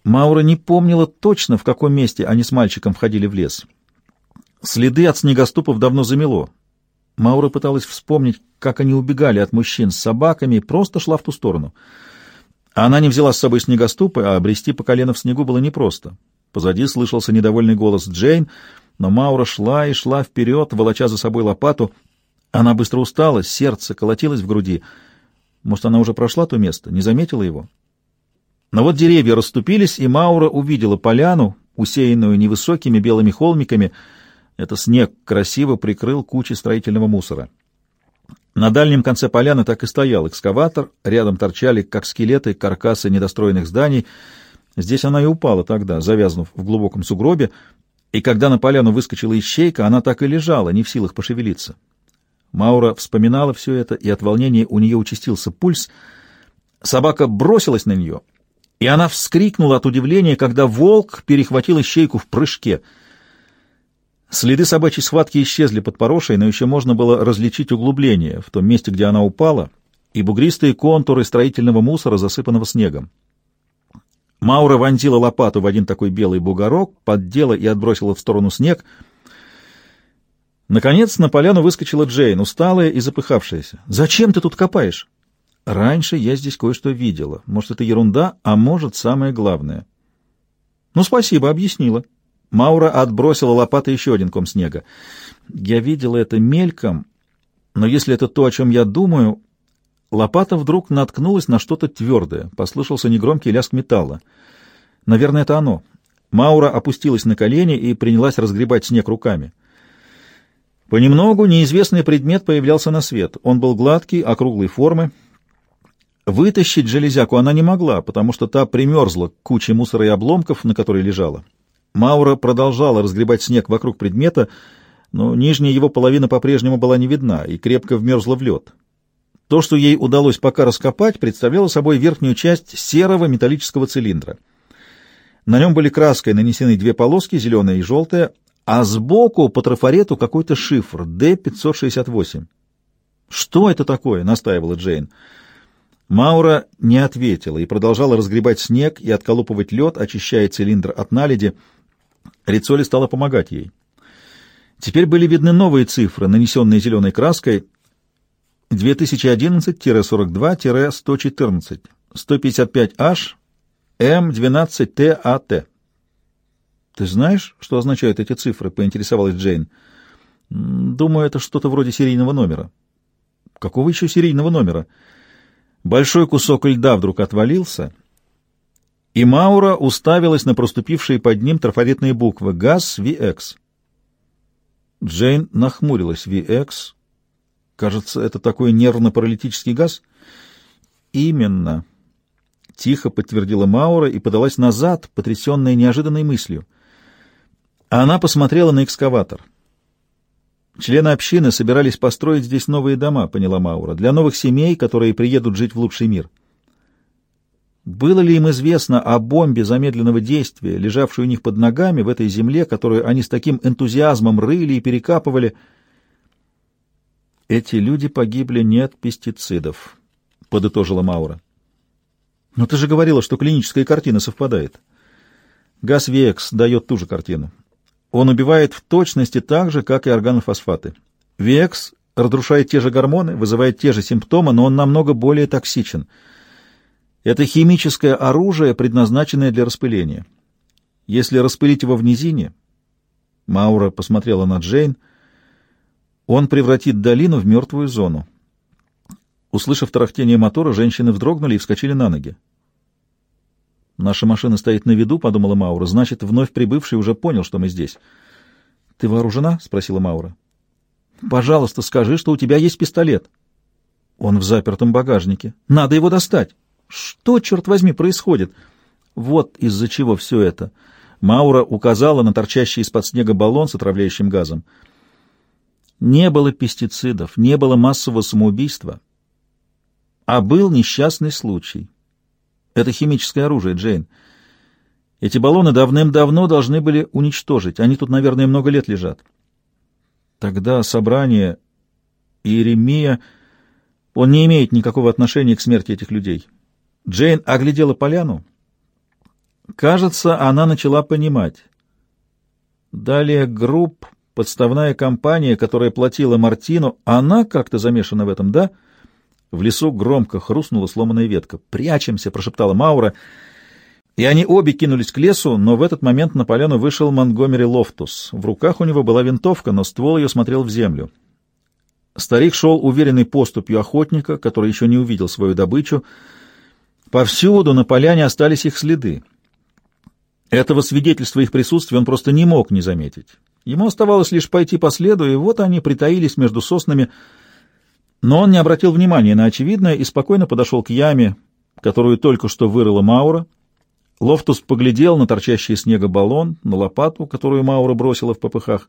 Маура не помнила точно, в каком месте они с мальчиком входили в лес. Следы от снегоступов давно замело. Маура пыталась вспомнить, как они убегали от мужчин с собаками, и просто шла в ту сторону. Она не взяла с собой снегоступы, а обрести по колено в снегу было непросто. Позади слышался недовольный голос Джейн, но Маура шла и шла вперед, волоча за собой лопату. Она быстро устала, сердце колотилось в груди. Может, она уже прошла то место, не заметила его? Но вот деревья расступились, и Маура увидела поляну, усеянную невысокими белыми холмиками. Это снег красиво прикрыл кучи строительного мусора. На дальнем конце поляны так и стоял экскаватор, рядом торчали, как скелеты, каркасы недостроенных зданий. Здесь она и упала тогда, завязнув в глубоком сугробе, и когда на поляну выскочила ищейка, она так и лежала, не в силах пошевелиться. Маура вспоминала все это, и от волнения у нее участился пульс. Собака бросилась на нее — и она вскрикнула от удивления, когда волк перехватил ищейку в прыжке. Следы собачьей схватки исчезли под порошей, но еще можно было различить углубление в том месте, где она упала, и бугристые контуры строительного мусора, засыпанного снегом. Маура вонзила лопату в один такой белый бугорок, поддела и отбросила в сторону снег. Наконец на поляну выскочила Джейн, усталая и запыхавшаяся. «Зачем ты тут копаешь?» Раньше я здесь кое-что видела. Может, это ерунда, а может, самое главное. Ну, спасибо, объяснила. Маура отбросила лопатой еще один ком снега. Я видела это мельком, но если это то, о чем я думаю... Лопата вдруг наткнулась на что-то твердое. Послышался негромкий лязг металла. Наверное, это оно. Маура опустилась на колени и принялась разгребать снег руками. Понемногу неизвестный предмет появлялся на свет. Он был гладкий, округлой формы, Вытащить железяку она не могла, потому что та примерзла к куче мусора и обломков, на которой лежала. Маура продолжала разгребать снег вокруг предмета, но нижняя его половина по-прежнему была не видна и крепко вмерзла в лед. То, что ей удалось пока раскопать, представляло собой верхнюю часть серого металлического цилиндра. На нем были краской нанесены две полоски, зеленая и желтая, а сбоку по трафарету какой-то шифр D568. «Что это такое?» — настаивала Джейн. Маура не ответила и продолжала разгребать снег и отколупывать лед, очищая цилиндр от наледи. Рицоли стала помогать ей. Теперь были видны новые цифры, нанесенные зеленой краской. 2011-42-114, 155H, М12ТАТ. «Ты знаешь, что означают эти цифры?» — поинтересовалась Джейн. «Думаю, это что-то вроде серийного номера». «Какого еще серийного номера?» Большой кусок льда вдруг отвалился, и Маура уставилась на проступившие под ним трафаретные буквы «ГАЗ VX». Джейн нахмурилась. «VX? Кажется, это такой нервно-паралитический газ?» «Именно», — тихо подтвердила Маура и подалась назад, потрясенная неожиданной мыслью. Она посмотрела на экскаватор — Члены общины собирались построить здесь новые дома, поняла Маура, для новых семей, которые приедут жить в лучший мир. Было ли им известно о бомбе замедленного действия, лежавшей у них под ногами в этой земле, которую они с таким энтузиазмом рыли и перекапывали? Эти люди погибли не от пестицидов, подытожила Маура. Но ты же говорила, что клиническая картина совпадает. Газ Векс дает ту же картину. Он убивает в точности так же, как и органофосфаты. Векс разрушает те же гормоны, вызывает те же симптомы, но он намного более токсичен. Это химическое оружие, предназначенное для распыления. Если распылить его в низине, Маура посмотрела на Джейн, он превратит долину в мертвую зону. Услышав тарахтение мотора, женщины вздрогнули и вскочили на ноги. «Наша машина стоит на виду», — подумала Маура. «Значит, вновь прибывший уже понял, что мы здесь». «Ты вооружена?» — спросила Маура. «Пожалуйста, скажи, что у тебя есть пистолет». «Он в запертом багажнике. Надо его достать». «Что, черт возьми, происходит?» «Вот из-за чего все это». Маура указала на торчащий из-под снега баллон с отравляющим газом. Не было пестицидов, не было массового самоубийства, а был несчастный случай. Это химическое оружие, Джейн. Эти баллоны давным-давно должны были уничтожить. Они тут, наверное, много лет лежат. Тогда собрание Иеремия... Он не имеет никакого отношения к смерти этих людей. Джейн оглядела поляну. Кажется, она начала понимать. Далее групп, подставная компания, которая платила Мартину, она как-то замешана в этом, да? В лесу громко хрустнула сломанная ветка. «Прячемся!» — прошептала Маура. И они обе кинулись к лесу, но в этот момент на поляну вышел Монгомери Лофтус. В руках у него была винтовка, но ствол ее смотрел в землю. Старик шел уверенной поступью охотника, который еще не увидел свою добычу. Повсюду на поляне остались их следы. Этого свидетельства их присутствия он просто не мог не заметить. Ему оставалось лишь пойти по следу, и вот они притаились между соснами, но он не обратил внимания на очевидное и спокойно подошел к яме, которую только что вырыла Маура. Лофтус поглядел на торчащий из снега баллон, на лопату, которую Маура бросила впопыхах.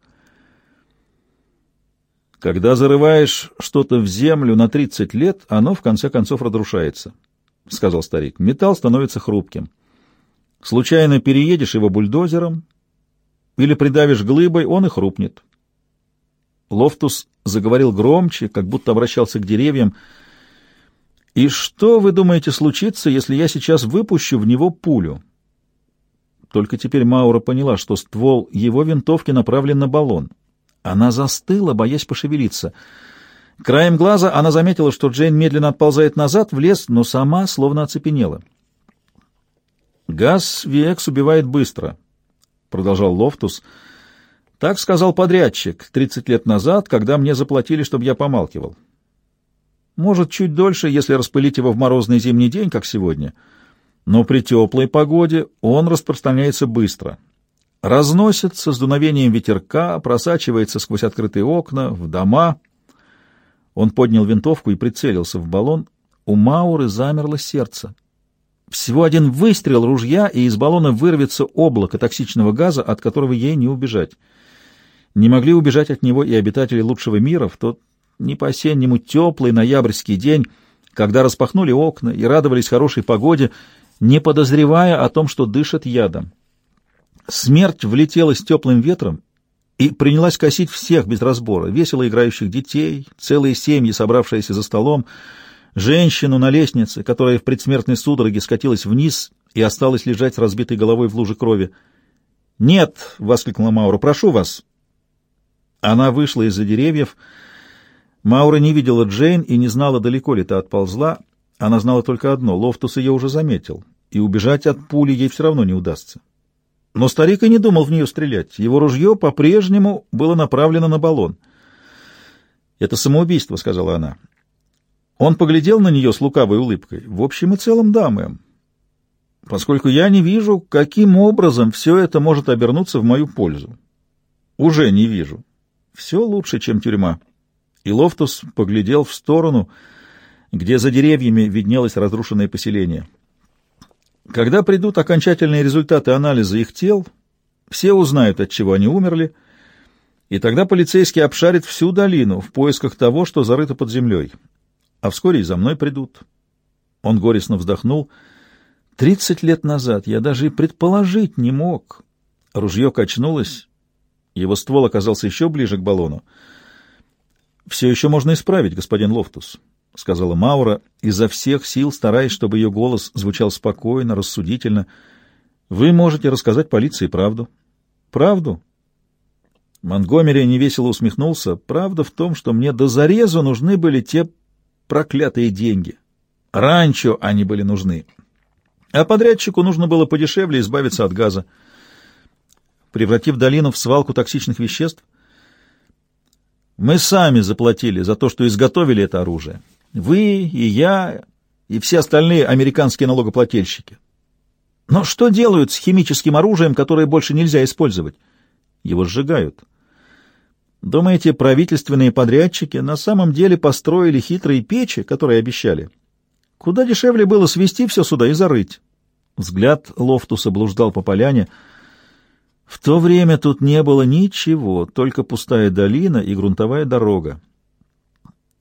Когда зарываешь что-то в землю на 30 лет, оно в конце концов разрушается, — сказал старик. Металл становится хрупким. Случайно переедешь его бульдозером или придавишь глыбой, он и хрупнет. Лофтус заговорил громче, как будто обращался к деревьям. «И что, вы думаете, случится, если я сейчас выпущу в него пулю?» Только теперь Маура поняла, что ствол его винтовки направлен на баллон. Она застыла, боясь пошевелиться. Краем глаза она заметила, что Джейн медленно отползает назад в лес, но сама словно оцепенела. «Газ VX убивает быстро», — продолжал Лофтус. «Так сказал подрядчик тридцать лет назад, когда мне заплатили, чтобы я помалкивал. Может, чуть дольше, если распылить его в морозный зимний день, как сегодня, но при теплой погоде он распространяется быстро. Разносится с дуновением ветерка, просачивается сквозь открытые окна, в дома». Он поднял винтовку и прицелился в баллон. У Мауры замерло сердце. Всего один выстрел ружья, и из баллона вырвется облако токсичного газа, от которого ей не убежать. Не могли убежать от него и обитатели лучшего мира в тот не по-осеннему теплый ноябрьский день, когда распахнули окна и радовались хорошей погоде, не подозревая о том, что дышат ядом. Смерть влетела с теплым ветром и принялась косить всех без разбора, весело играющих детей, целые семьи, собравшиеся за столом, женщину на лестнице, которая в предсмертной судороге скатилась вниз и осталась лежать с разбитой головой в луже крови. «Нет!» — воскликнула Маура. «Прошу вас!» Она вышла из-за деревьев. Маура не видела Джейн и не знала, далеко ли та отползла. Она знала только одно — Лофтус ее уже заметил, и убежать от пули ей все равно не удастся. Но старик и не думал в нее стрелять. Его ружье по-прежнему было направлено на баллон. «Это самоубийство», — сказала она. Он поглядел на нее с лукавой улыбкой. «В общем и целом, да, мэм. Поскольку я не вижу, каким образом все это может обернуться в мою пользу. Уже не вижу. Все лучше, чем тюрьма». И Лофтус поглядел в сторону, где за деревьями виднелось разрушенное поселение. Когда придут окончательные результаты анализа их тел, все узнают, от чего они умерли, и тогда полицейский обшарит всю долину в поисках того, что зарыто под землей а вскоре и за мной придут. Он горестно вздохнул. Тридцать лет назад я даже и предположить не мог. Ружье качнулось, его ствол оказался еще ближе к баллону. «Все еще можно исправить, господин Лофтус», — сказала Маура, изо всех сил стараясь, чтобы ее голос звучал спокойно, рассудительно. «Вы можете рассказать полиции правду». «Правду?» Монгомери невесело усмехнулся. «Правда в том, что мне до зарезу нужны были те проклятые деньги. Ранчо они были нужны. А подрядчику нужно было подешевле избавиться от газа. Превратив долину в свалку токсичных веществ, мы сами заплатили за то, что изготовили это оружие. Вы и я, и все остальные американские налогоплательщики. Но что делают с химическим оружием, которое больше нельзя использовать? Его сжигают. Думаете, правительственные подрядчики на самом деле построили хитрые печи, которые обещали? Куда дешевле было свести все сюда и зарыть? Взгляд Лофтуса блуждал по поляне. В то время тут не было ничего, только пустая долина и грунтовая дорога.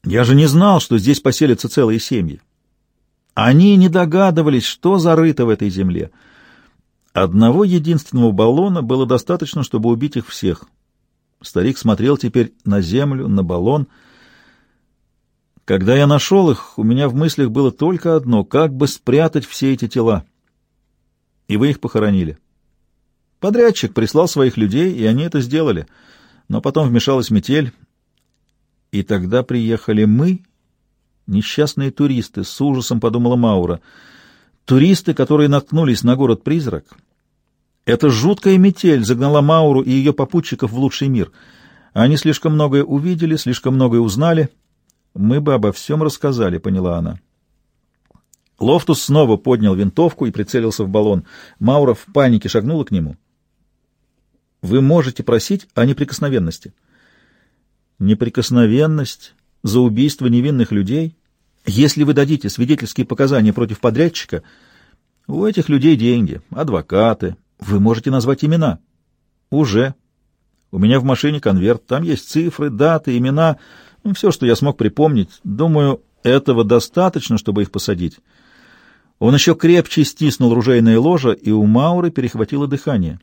Я же не знал, что здесь поселятся целые семьи. Они не догадывались, что зарыто в этой земле. Одного единственного баллона было достаточно, чтобы убить их всех — Старик смотрел теперь на землю, на баллон. Когда я нашел их, у меня в мыслях было только одно — как бы спрятать все эти тела. и вы их похоронили. Подрядчик прислал своих людей, и они это сделали. Но потом вмешалась метель, и тогда приехали мы, несчастные туристы, с ужасом подумала Маура. Туристы, которые наткнулись на город-призрак. Эта жуткая метель загнала Мауру и ее попутчиков в лучший мир. Они слишком многое увидели, слишком многое узнали. Мы бы обо всем рассказали, поняла она. Лофтус снова поднял винтовку и прицелился в баллон. Маура в панике шагнула к нему. «Вы можете просить о неприкосновенности». «Неприкосновенность за убийство невинных людей? Если вы дадите свидетельские показания против подрядчика, у этих людей деньги, адвокаты. Вы можете назвать имена». «Уже. У меня в машине конверт, там есть цифры, даты, имена, ну, все, что я смог припомнить. Думаю, этого достаточно, чтобы их посадить». Он еще крепче стиснул ружейное ложе, и у Мауры перехватило дыхание.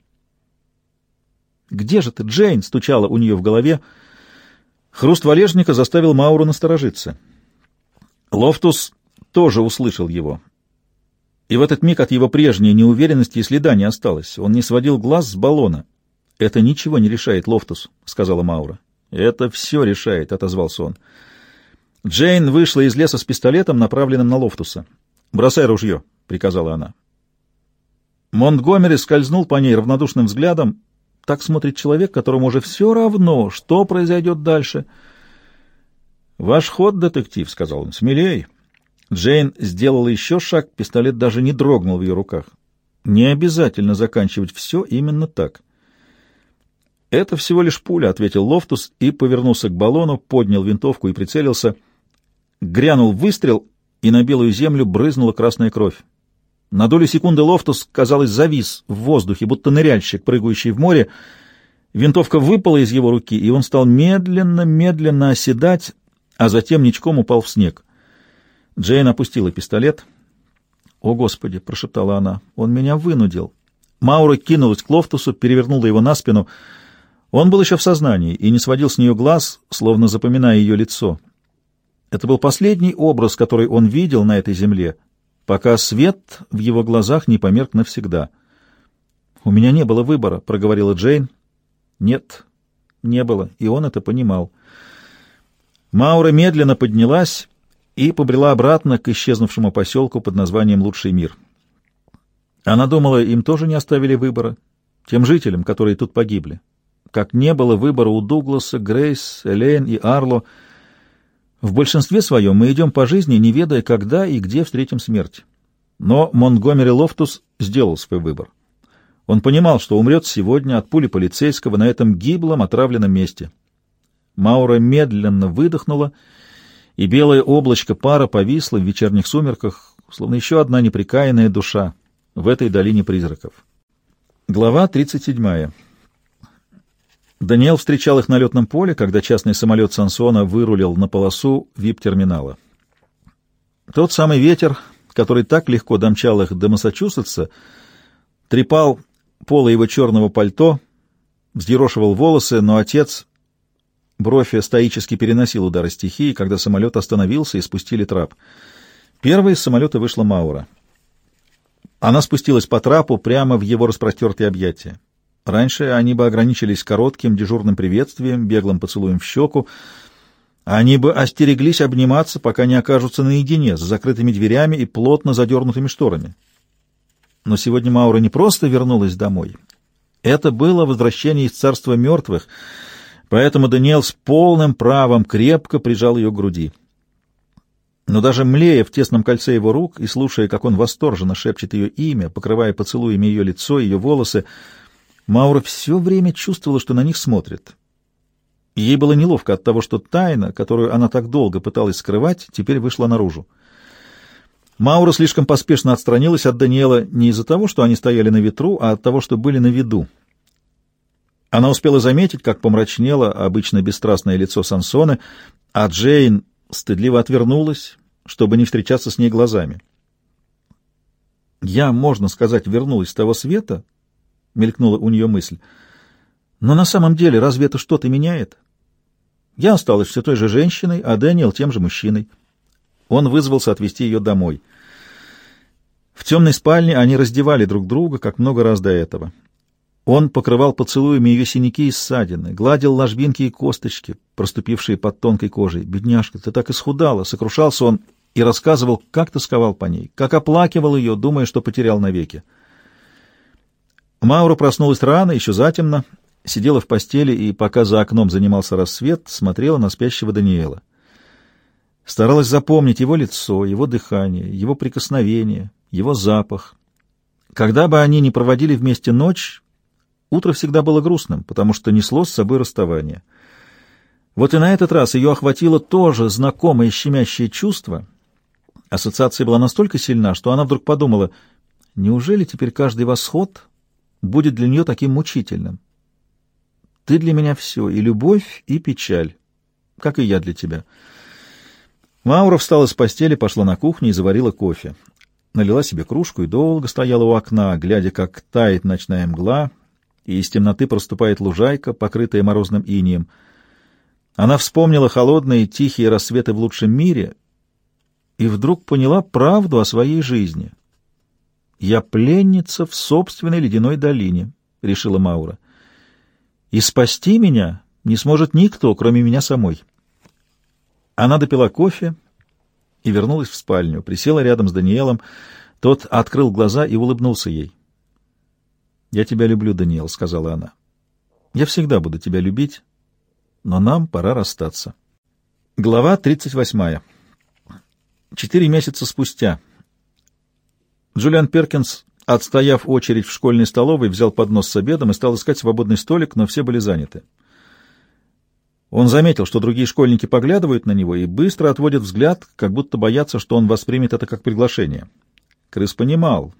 «Где же ты, Джейн?» — стучало у нее в голове. Хруст валежника заставил Мауру насторожиться. Лофтус тоже услышал его. И в этот миг от его прежней неуверенности и следа не осталось. Он не сводил глаз с баллона. «Это ничего не решает, Лофтус», — сказала Маура. «Это все решает», — отозвался он. Джейн вышла из леса с пистолетом, направленным на Лофтуса. «Бросай ружье», — приказала она. Монтгомери скользнул по ней равнодушным взглядом. Так смотрит человек, которому уже все равно, что произойдет дальше. «Ваш ход, детектив», — сказал он, — «смелей». Джейн сделала еще шаг, пистолет даже не дрогнул в ее руках. Не обязательно заканчивать все именно так. «Это всего лишь пуля», — ответил Лофтус и повернулся к баллону, поднял винтовку и прицелился. Грянул выстрел, и на белую землю брызнула красная кровь. На долю секунды Лофтус, казалось, завис в воздухе, будто ныряльщик, прыгающий в море. Винтовка выпала из его руки, и он стал медленно-медленно оседать, а затем ничком упал в снег. Джейн опустила пистолет. «О, Господи!» — прошептала она. «Он меня вынудил». Маура кинулась к Лофтусу, перевернула его на спину. Он был еще в сознании и не сводил с нее глаз, словно запоминая ее лицо. Это был последний образ, который он видел на этой земле, пока свет в его глазах не померк навсегда. «У меня не было выбора», — проговорила Джейн. «Нет, не было, и он это понимал». Маура медленно поднялась и побрела обратно к исчезнувшему поселку под названием «Лучший мир». Она думала, им тоже не оставили выбора, тем жителям, которые тут погибли. Как не было выбора у Дугласа, Грейс, Элейн и Арло — в большинстве своем мы идем по жизни, не ведая, когда и где встретим смерть. Но Монтгомери Лофтус сделал свой выбор. Он понимал, что умрет сегодня от пули полицейского на этом гиблом отравленном месте. Маура медленно выдохнула, и белое облачко пара повисло в вечерних сумерках, словно еще одна неприкаянная душа в этой долине призраков. Глава 37. Даниэл встречал их на летном поле, когда частный самолет Сансона вырулил на полосу вип-терминала. Тот самый ветер, который так легко домчал их до Массачусетса, трепал поло его черного пальто, взъерошивал волосы, но отец Брофи стоически переносил удары стихии, когда самолет остановился и спустили трап. Первой из самолета вышла Маура. Она спустилась по трапу прямо в его распростертые объятия. Раньше они бы ограничились коротким дежурным приветствием, беглым поцелуем в щеку. Они бы остереглись обниматься, пока не окажутся наедине, с закрытыми дверями и плотно задернутыми шторами. Но сегодня Маура не просто вернулась домой. Это было возвращение из царства мертвых, поэтому Даниэл с полным правом крепко прижал ее к груди. Но даже млея в тесном кольце его рук и слушая, как он восторженно шепчет ее имя, покрывая поцелуями ее лицо, ее волосы, Маура все время чувствовала, что на них смотрят. Ей было неловко от того, что тайна, которую она так долго пыталась скрывать, теперь вышла наружу. Маура слишком поспешно отстранилась от Даниэла не из-за того, что они стояли на ветру, а от того, что были на виду. Она успела заметить, как помрачнело обычно бесстрастное лицо Сансоны, а Джейн стыдливо отвернулась, чтобы не встречаться с ней глазами. «Я, можно сказать, вернулась с того света», — мелькнула у нее мысль. «Но на самом деле разве это что-то меняет? Я осталась все той же женщиной, а Дэниел тем же мужчиной. Он вызвался отвезти ее домой. В темной спальне они раздевали друг друга, как много раз до этого. Он покрывал поцелуями ее синяки и ссадины, гладил ложбинки и косточки, проступившие под тонкой кожей. «Бедняжка, ты так исхудала!» — сокрушался он и рассказывал, как тосковал по ней, как оплакивал ее, думая, что потерял навеки. Маура проснулась рано, еще затемно, сидела в постели и, пока за окном занимался рассвет, смотрела на спящего Даниэла. Старалась запомнить его лицо, его дыхание, его прикосновение, его запах. Когда бы они ни проводили вместе ночь, утро всегда было грустным, потому что несло с собой расставание. Вот и на этот раз ее охватило тоже знакомое щемящее чувство. Ассоциация была настолько сильна, что она вдруг подумала, неужели теперь каждый восход будет для нее таким мучительным? Ты для меня все, и любовь, и печаль, как и я для тебя. Маура встала с постели, пошла на кухню и заварила кофе. Налила себе кружку и долго стояла у окна, глядя, как тает ночная мгла, и из темноты проступает лужайка, покрытая морозным инием. Она вспомнила холодные тихие рассветы в лучшем мире и вдруг поняла правду о своей жизни. «Я пленница в собственной ледяной долине», — решила Маура. «И спасти меня не сможет никто, кроме меня самой». Она допила кофе и вернулась в спальню, присела рядом с Даниэлом. Тот открыл глаза и улыбнулся ей. «Я тебя люблю, Даниэл», — сказала она. «Я всегда буду тебя любить, но нам пора расстаться». Глава 38. Четыре месяца спустя. Джулиан Перкинс, отстояв очередь в школьной столовой, взял поднос с обедом и стал искать свободный столик, но все были заняты. Он заметил, что другие школьники поглядывают на него и быстро отводят взгляд, как будто боятся, что он воспримет это как приглашение. Крыс понимал,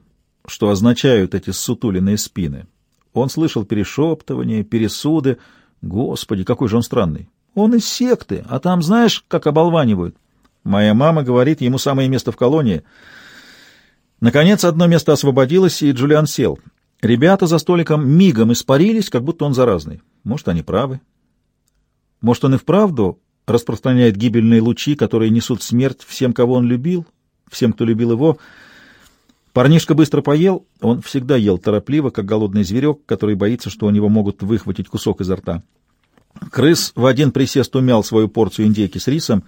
что означают эти сутуленные спины. Он слышал перешептывания, пересуды. Господи, какой же он странный! Он из секты, а там знаешь, как оболванивают. Моя мама говорит, ему самое место в колонии. Наконец, одно место освободилось, и Джулиан сел. Ребята за столиком мигом испарились, как будто он заразный. Может, они правы. Может, он и вправду распространяет гибельные лучи, которые несут смерть всем, кого он любил, всем, кто любил его. Парнишка быстро поел, он всегда ел торопливо, как голодный зверек, который боится, что у него могут выхватить кусок изо рта. Крыс в один присест умял свою порцию индейки с рисом.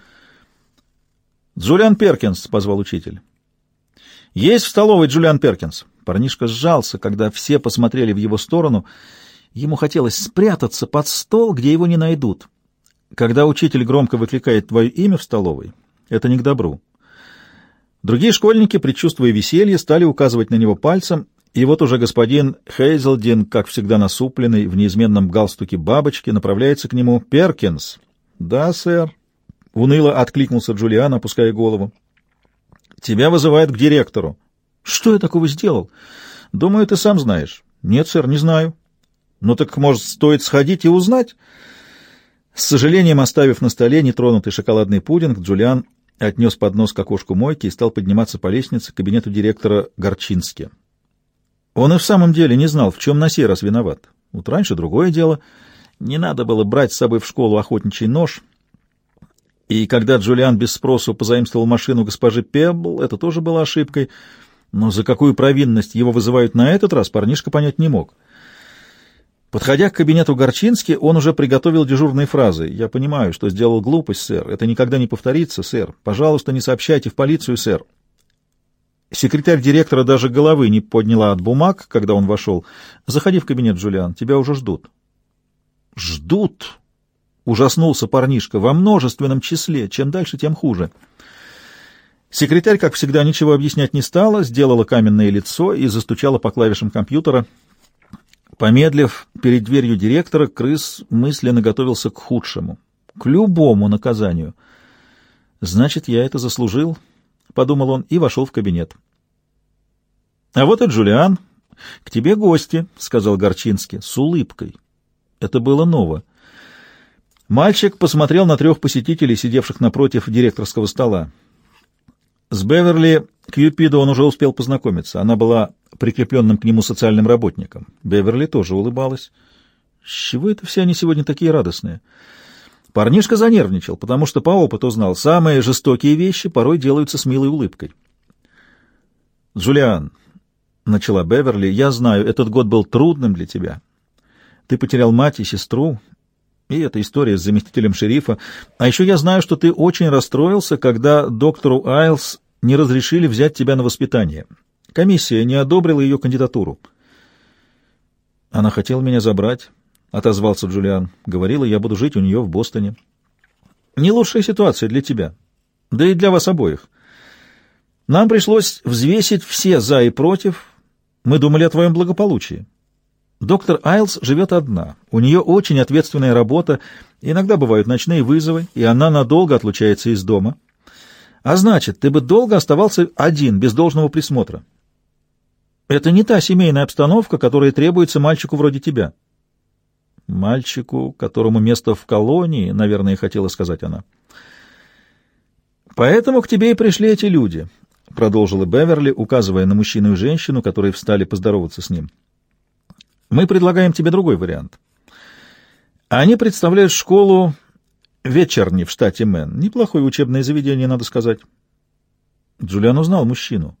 «Джулиан Перкинс», — позвал учитель. «Есть в столовой Джулиан Перкинс». Парнишка сжался, когда все посмотрели в его сторону. Ему хотелось спрятаться под стол, где его не найдут. Когда учитель громко выкликает твое имя в столовой, это не к добру. Другие школьники, предчувствуя веселье, стали указывать на него пальцем, и вот уже господин Хейзелдин, как всегда насупленный, в неизменном галстуке бабочки, направляется к нему. «Перкинс!» «Да, сэр», — уныло откликнулся Джулиан, опуская голову. «Тебя вызывают к директору». «Что я такого сделал?» «Думаю, ты сам знаешь». «Нет, сэр, не знаю». «Ну так, может, стоит сходить и узнать?» С сожалением оставив на столе нетронутый шоколадный пудинг, Джулиан отнес поднос к окошку мойки и стал подниматься по лестнице к кабинету директора Горчински. Он и в самом деле не знал, в чем на сей раз виноват. Вот раньше другое дело. Не надо было брать с собой в школу охотничий нож. И когда Джулиан без спросу позаимствовал машину госпожи Пеббл, это тоже было ошибкой. Но за какую провинность его вызывают на этот раз, парнишка понять не мог. — Подходя к кабинету Горчински, он уже приготовил дежурные фразы. «Я понимаю, что сделал глупость, сэр. Это никогда не повторится, сэр. Пожалуйста, не сообщайте в полицию, сэр». Секретарь директора даже головы не подняла от бумаг, когда он вошел. «Заходи в кабинет, Джулиан, тебя уже ждут». «Ждут?» — ужаснулся парнишка. «Во множественном числе. Чем дальше, тем хуже». Секретарь, как всегда, ничего объяснять не стала, сделала каменное лицо и застучала по клавишам компьютера — Помедлив перед дверью директора, крыс мысленно готовился к худшему, к любому наказанию. «Значит, я это заслужил», — подумал он и вошел в кабинет. «А вот и Джулиан. К тебе гости», — сказал Горчинский, с улыбкой. Это было ново. Мальчик посмотрел на трех посетителей, сидевших напротив директорского стола. С Беверли Кьюпидо он уже успел познакомиться. Она была прикрепленным к нему социальным работником. Беверли тоже улыбалась. С чего это все они сегодня такие радостные? Парнишка занервничал, потому что по опыту знал, самые жестокие вещи порой делаются с милой улыбкой. Джулиан, — начала Беверли, — я знаю, этот год был трудным для тебя. Ты потерял мать и сестру, и эта история с заместителем шерифа. А еще я знаю, что ты очень расстроился, когда доктору Айлс не разрешили взять тебя на воспитание. Комиссия не одобрила ее кандидатуру. Она хотела меня забрать, — отозвался Джулиан. Говорила, я буду жить у нее в Бостоне. Не лучшая ситуация для тебя, да и для вас обоих. Нам пришлось взвесить все «за» и «против». Мы думали о твоем благополучии. Доктор Айлс живет одна. У нее очень ответственная работа, иногда бывают ночные вызовы, и она надолго отлучается из дома. А значит, ты бы долго оставался один, без должного присмотра. Это не та семейная обстановка, которая требуется мальчику вроде тебя. Мальчику, которому место в колонии, наверное, хотела сказать она. Поэтому к тебе и пришли эти люди, продолжила Беверли, указывая на мужчину и женщину, которые встали поздороваться с ним. Мы предлагаем тебе другой вариант. Они представляют школу вечерни в штате Мэн. Неплохое учебное заведение, надо сказать. Джулиан узнал мужчину.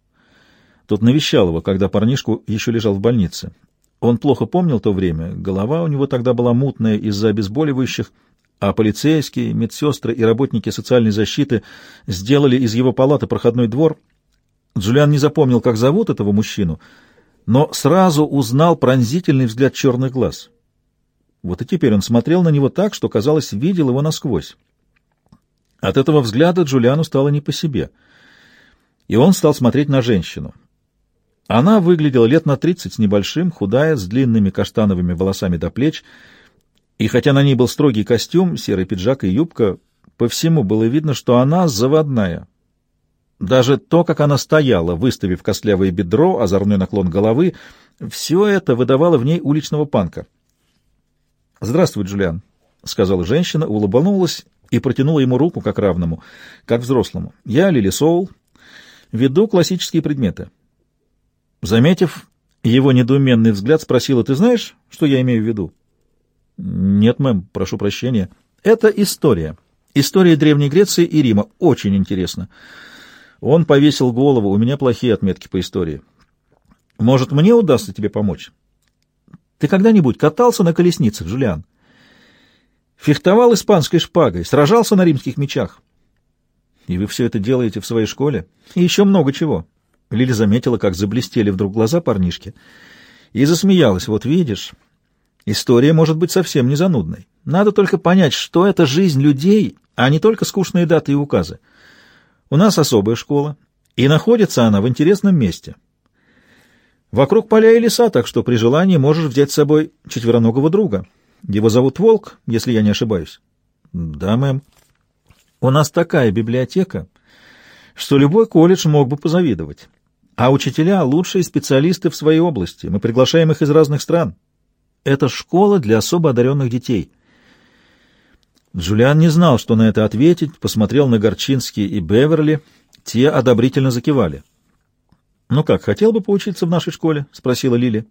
Тот навещал его, когда парнишку еще лежал в больнице. Он плохо помнил то время, голова у него тогда была мутная из-за обезболивающих, а полицейские, медсестры и работники социальной защиты сделали из его палаты проходной двор. Джулиан не запомнил, как зовут этого мужчину, но сразу узнал пронзительный взгляд черных глаз. Вот и теперь он смотрел на него так, что, казалось, видел его насквозь. От этого взгляда Джулиану стало не по себе, и он стал смотреть на женщину — она выглядела лет на тридцать с небольшим, худая, с длинными каштановыми волосами до плеч, и хотя на ней был строгий костюм, серый пиджак и юбка, по всему было видно, что она заводная. Даже то, как она стояла, выставив костлявое бедро, озорной наклон головы, все это выдавало в ней уличного панка. «Здравствуй, Джулиан», — сказала женщина, улыбнулась и протянула ему руку как равному, как взрослому. «Я Лили Соул, веду классические предметы». Заметив его недоуменный взгляд, спросила, «Ты знаешь, что я имею в виду?» «Нет, мэм, прошу прощения. Это история. История Древней Греции и Рима. Очень интересно». Он повесил голову. «У меня плохие отметки по истории. Может, мне удастся тебе помочь?» «Ты когда-нибудь катался на колесницах, Джулиан?» «Фехтовал испанской шпагой, сражался на римских мечах». «И вы все это делаете в своей школе?» «И еще много чего». Лили заметила, как заблестели вдруг глаза парнишки, и засмеялась. «Вот видишь, история может быть совсем не занудной. Надо только понять, что это жизнь людей, а не только скучные даты и указы. У нас особая школа, и находится она в интересном месте. Вокруг поля и леса, так что при желании можешь взять с собой четвероногого друга. Его зовут Волк, если я не ошибаюсь». «Да, мэм. У нас такая библиотека» что любой колледж мог бы позавидовать. А учителя — лучшие специалисты в своей области. Мы приглашаем их из разных стран. Это школа для особо одаренных детей. Джулиан не знал, что на это ответить, посмотрел на Горчинский и Беверли. Те одобрительно закивали. «Ну как, хотел бы поучиться в нашей школе?» — спросила Лили.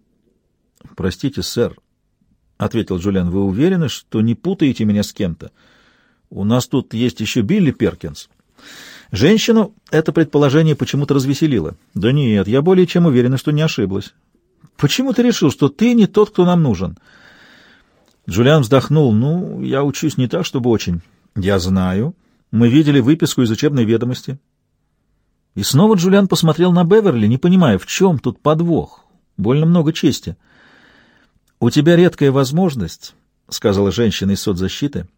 «Простите, сэр», — ответил Джулиан, — «вы уверены, что не путаете меня с кем-то? У нас тут есть еще Билли Перкинс». Женщину это предположение почему-то развеселило. «Да нет, я более чем уверена, что не ошиблась». «Почему ты решил, что ты не тот, кто нам нужен?» Джулиан вздохнул. «Ну, я учусь не так, чтобы очень». «Я знаю. Мы видели выписку из учебной ведомости». И снова Джулиан посмотрел на Беверли, не понимая, в чем тут подвох. Больно много чести. «У тебя редкая возможность», — сказала женщина из соцзащиты, —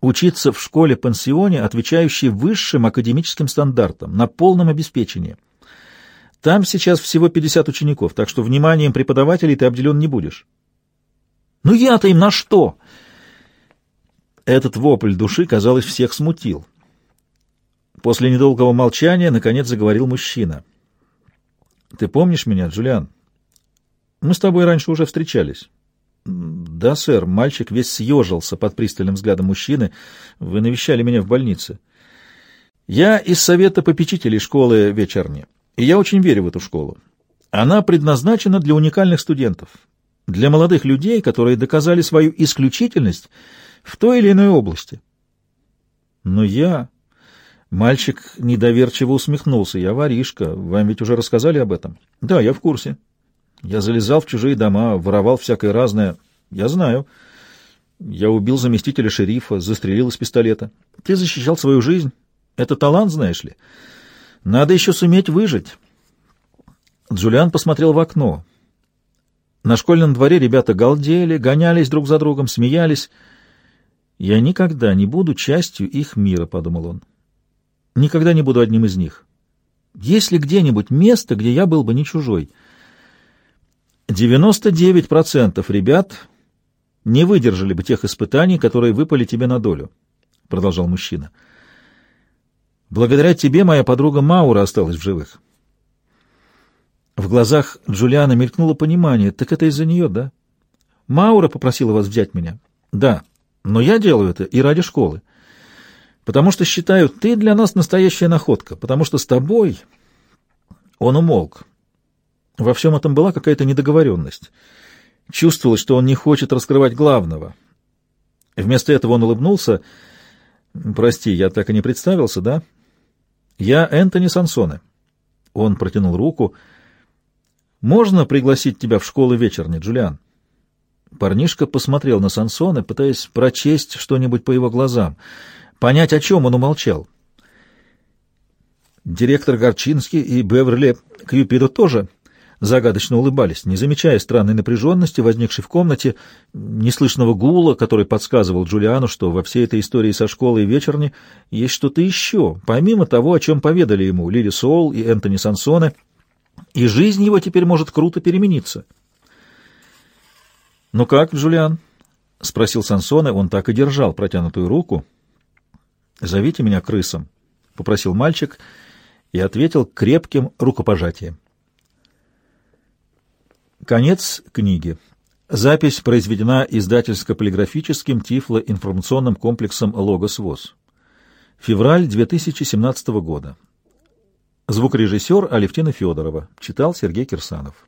учиться в школе-пансионе, отвечающей высшим академическим стандартам, на полном обеспечении. Там сейчас всего 50 учеников, так что вниманием преподавателей ты обделен не будешь. «Ну я-то им на что?» Этот вопль души, казалось, всех смутил. После недолгого молчания, наконец, заговорил мужчина. «Ты помнишь меня, Джулиан? Мы с тобой раньше уже встречались. «Да, сэр». Мальчик весь съежился под пристальным взглядом мужчины. «Вы навещали меня в больнице». «Я из совета попечителей школы вечерни, и я очень верю в эту школу. Она предназначена для уникальных студентов, для молодых людей, которые доказали свою исключительность в той или иной области». «Но я...» Мальчик недоверчиво усмехнулся. «Я воришка. Вам ведь уже рассказали об этом?» «Да, я в курсе. Я залезал в чужие дома, воровал всякое разное. Я знаю. Я убил заместителя шерифа, застрелил из пистолета. Ты защищал свою жизнь. Это талант, знаешь ли. Надо еще суметь выжить». Джулиан посмотрел в окно. На школьном дворе ребята галдели, гонялись друг за другом, смеялись. «Я никогда не буду частью их мира», — подумал он. «Никогда не буду одним из них. Есть ли где-нибудь место, где я был бы не чужой?» 99% ребят не выдержали бы тех испытаний, которые выпали тебе на долю, — продолжал мужчина. Благодаря тебе моя подруга Маура осталась в живых. В глазах Джулиана мелькнуло понимание. Так это из-за нее, да? Маура попросила вас взять меня. Да, но я делаю это и ради школы. Потому что считаю, ты для нас настоящая находка, потому что с тобой... Он умолк. Во всем этом была какая-то недоговоренность. Чувствовалось, что он не хочет раскрывать главного. Вместо этого он улыбнулся. «Прости, я так и не представился, да?» «Я Энтони Сансоне». Он протянул руку. «Можно пригласить тебя в школу вечерней, Джулиан?» Парнишка посмотрел на Сансоне, пытаясь прочесть что-нибудь по его глазам, понять, о чем он умолчал. Директор Горчинский и Беверли Кьюпидо тоже загадочно улыбались, не замечая странной напряженности, возникшей в комнате, неслышного гула, который подсказывал Джулиану, что во всей этой истории со школой и вечерни есть что-то еще, помимо того, о чем поведали ему Лили Соул и Энтони Сансоне — и жизнь его теперь может круто перемениться. «Ну как, Джулиан?» — спросил Сансоне, он так и держал протянутую руку. «Зовите меня крысом», — попросил мальчик и ответил крепким рукопожатием. Конец книги. Запись произведена издательско-полиграфическим тифло-информационным комплексом «Логос ВОЗ». Февраль 2017 года. Звукорежиссер Алевтина Федорова. Читал Сергей Кирсанов.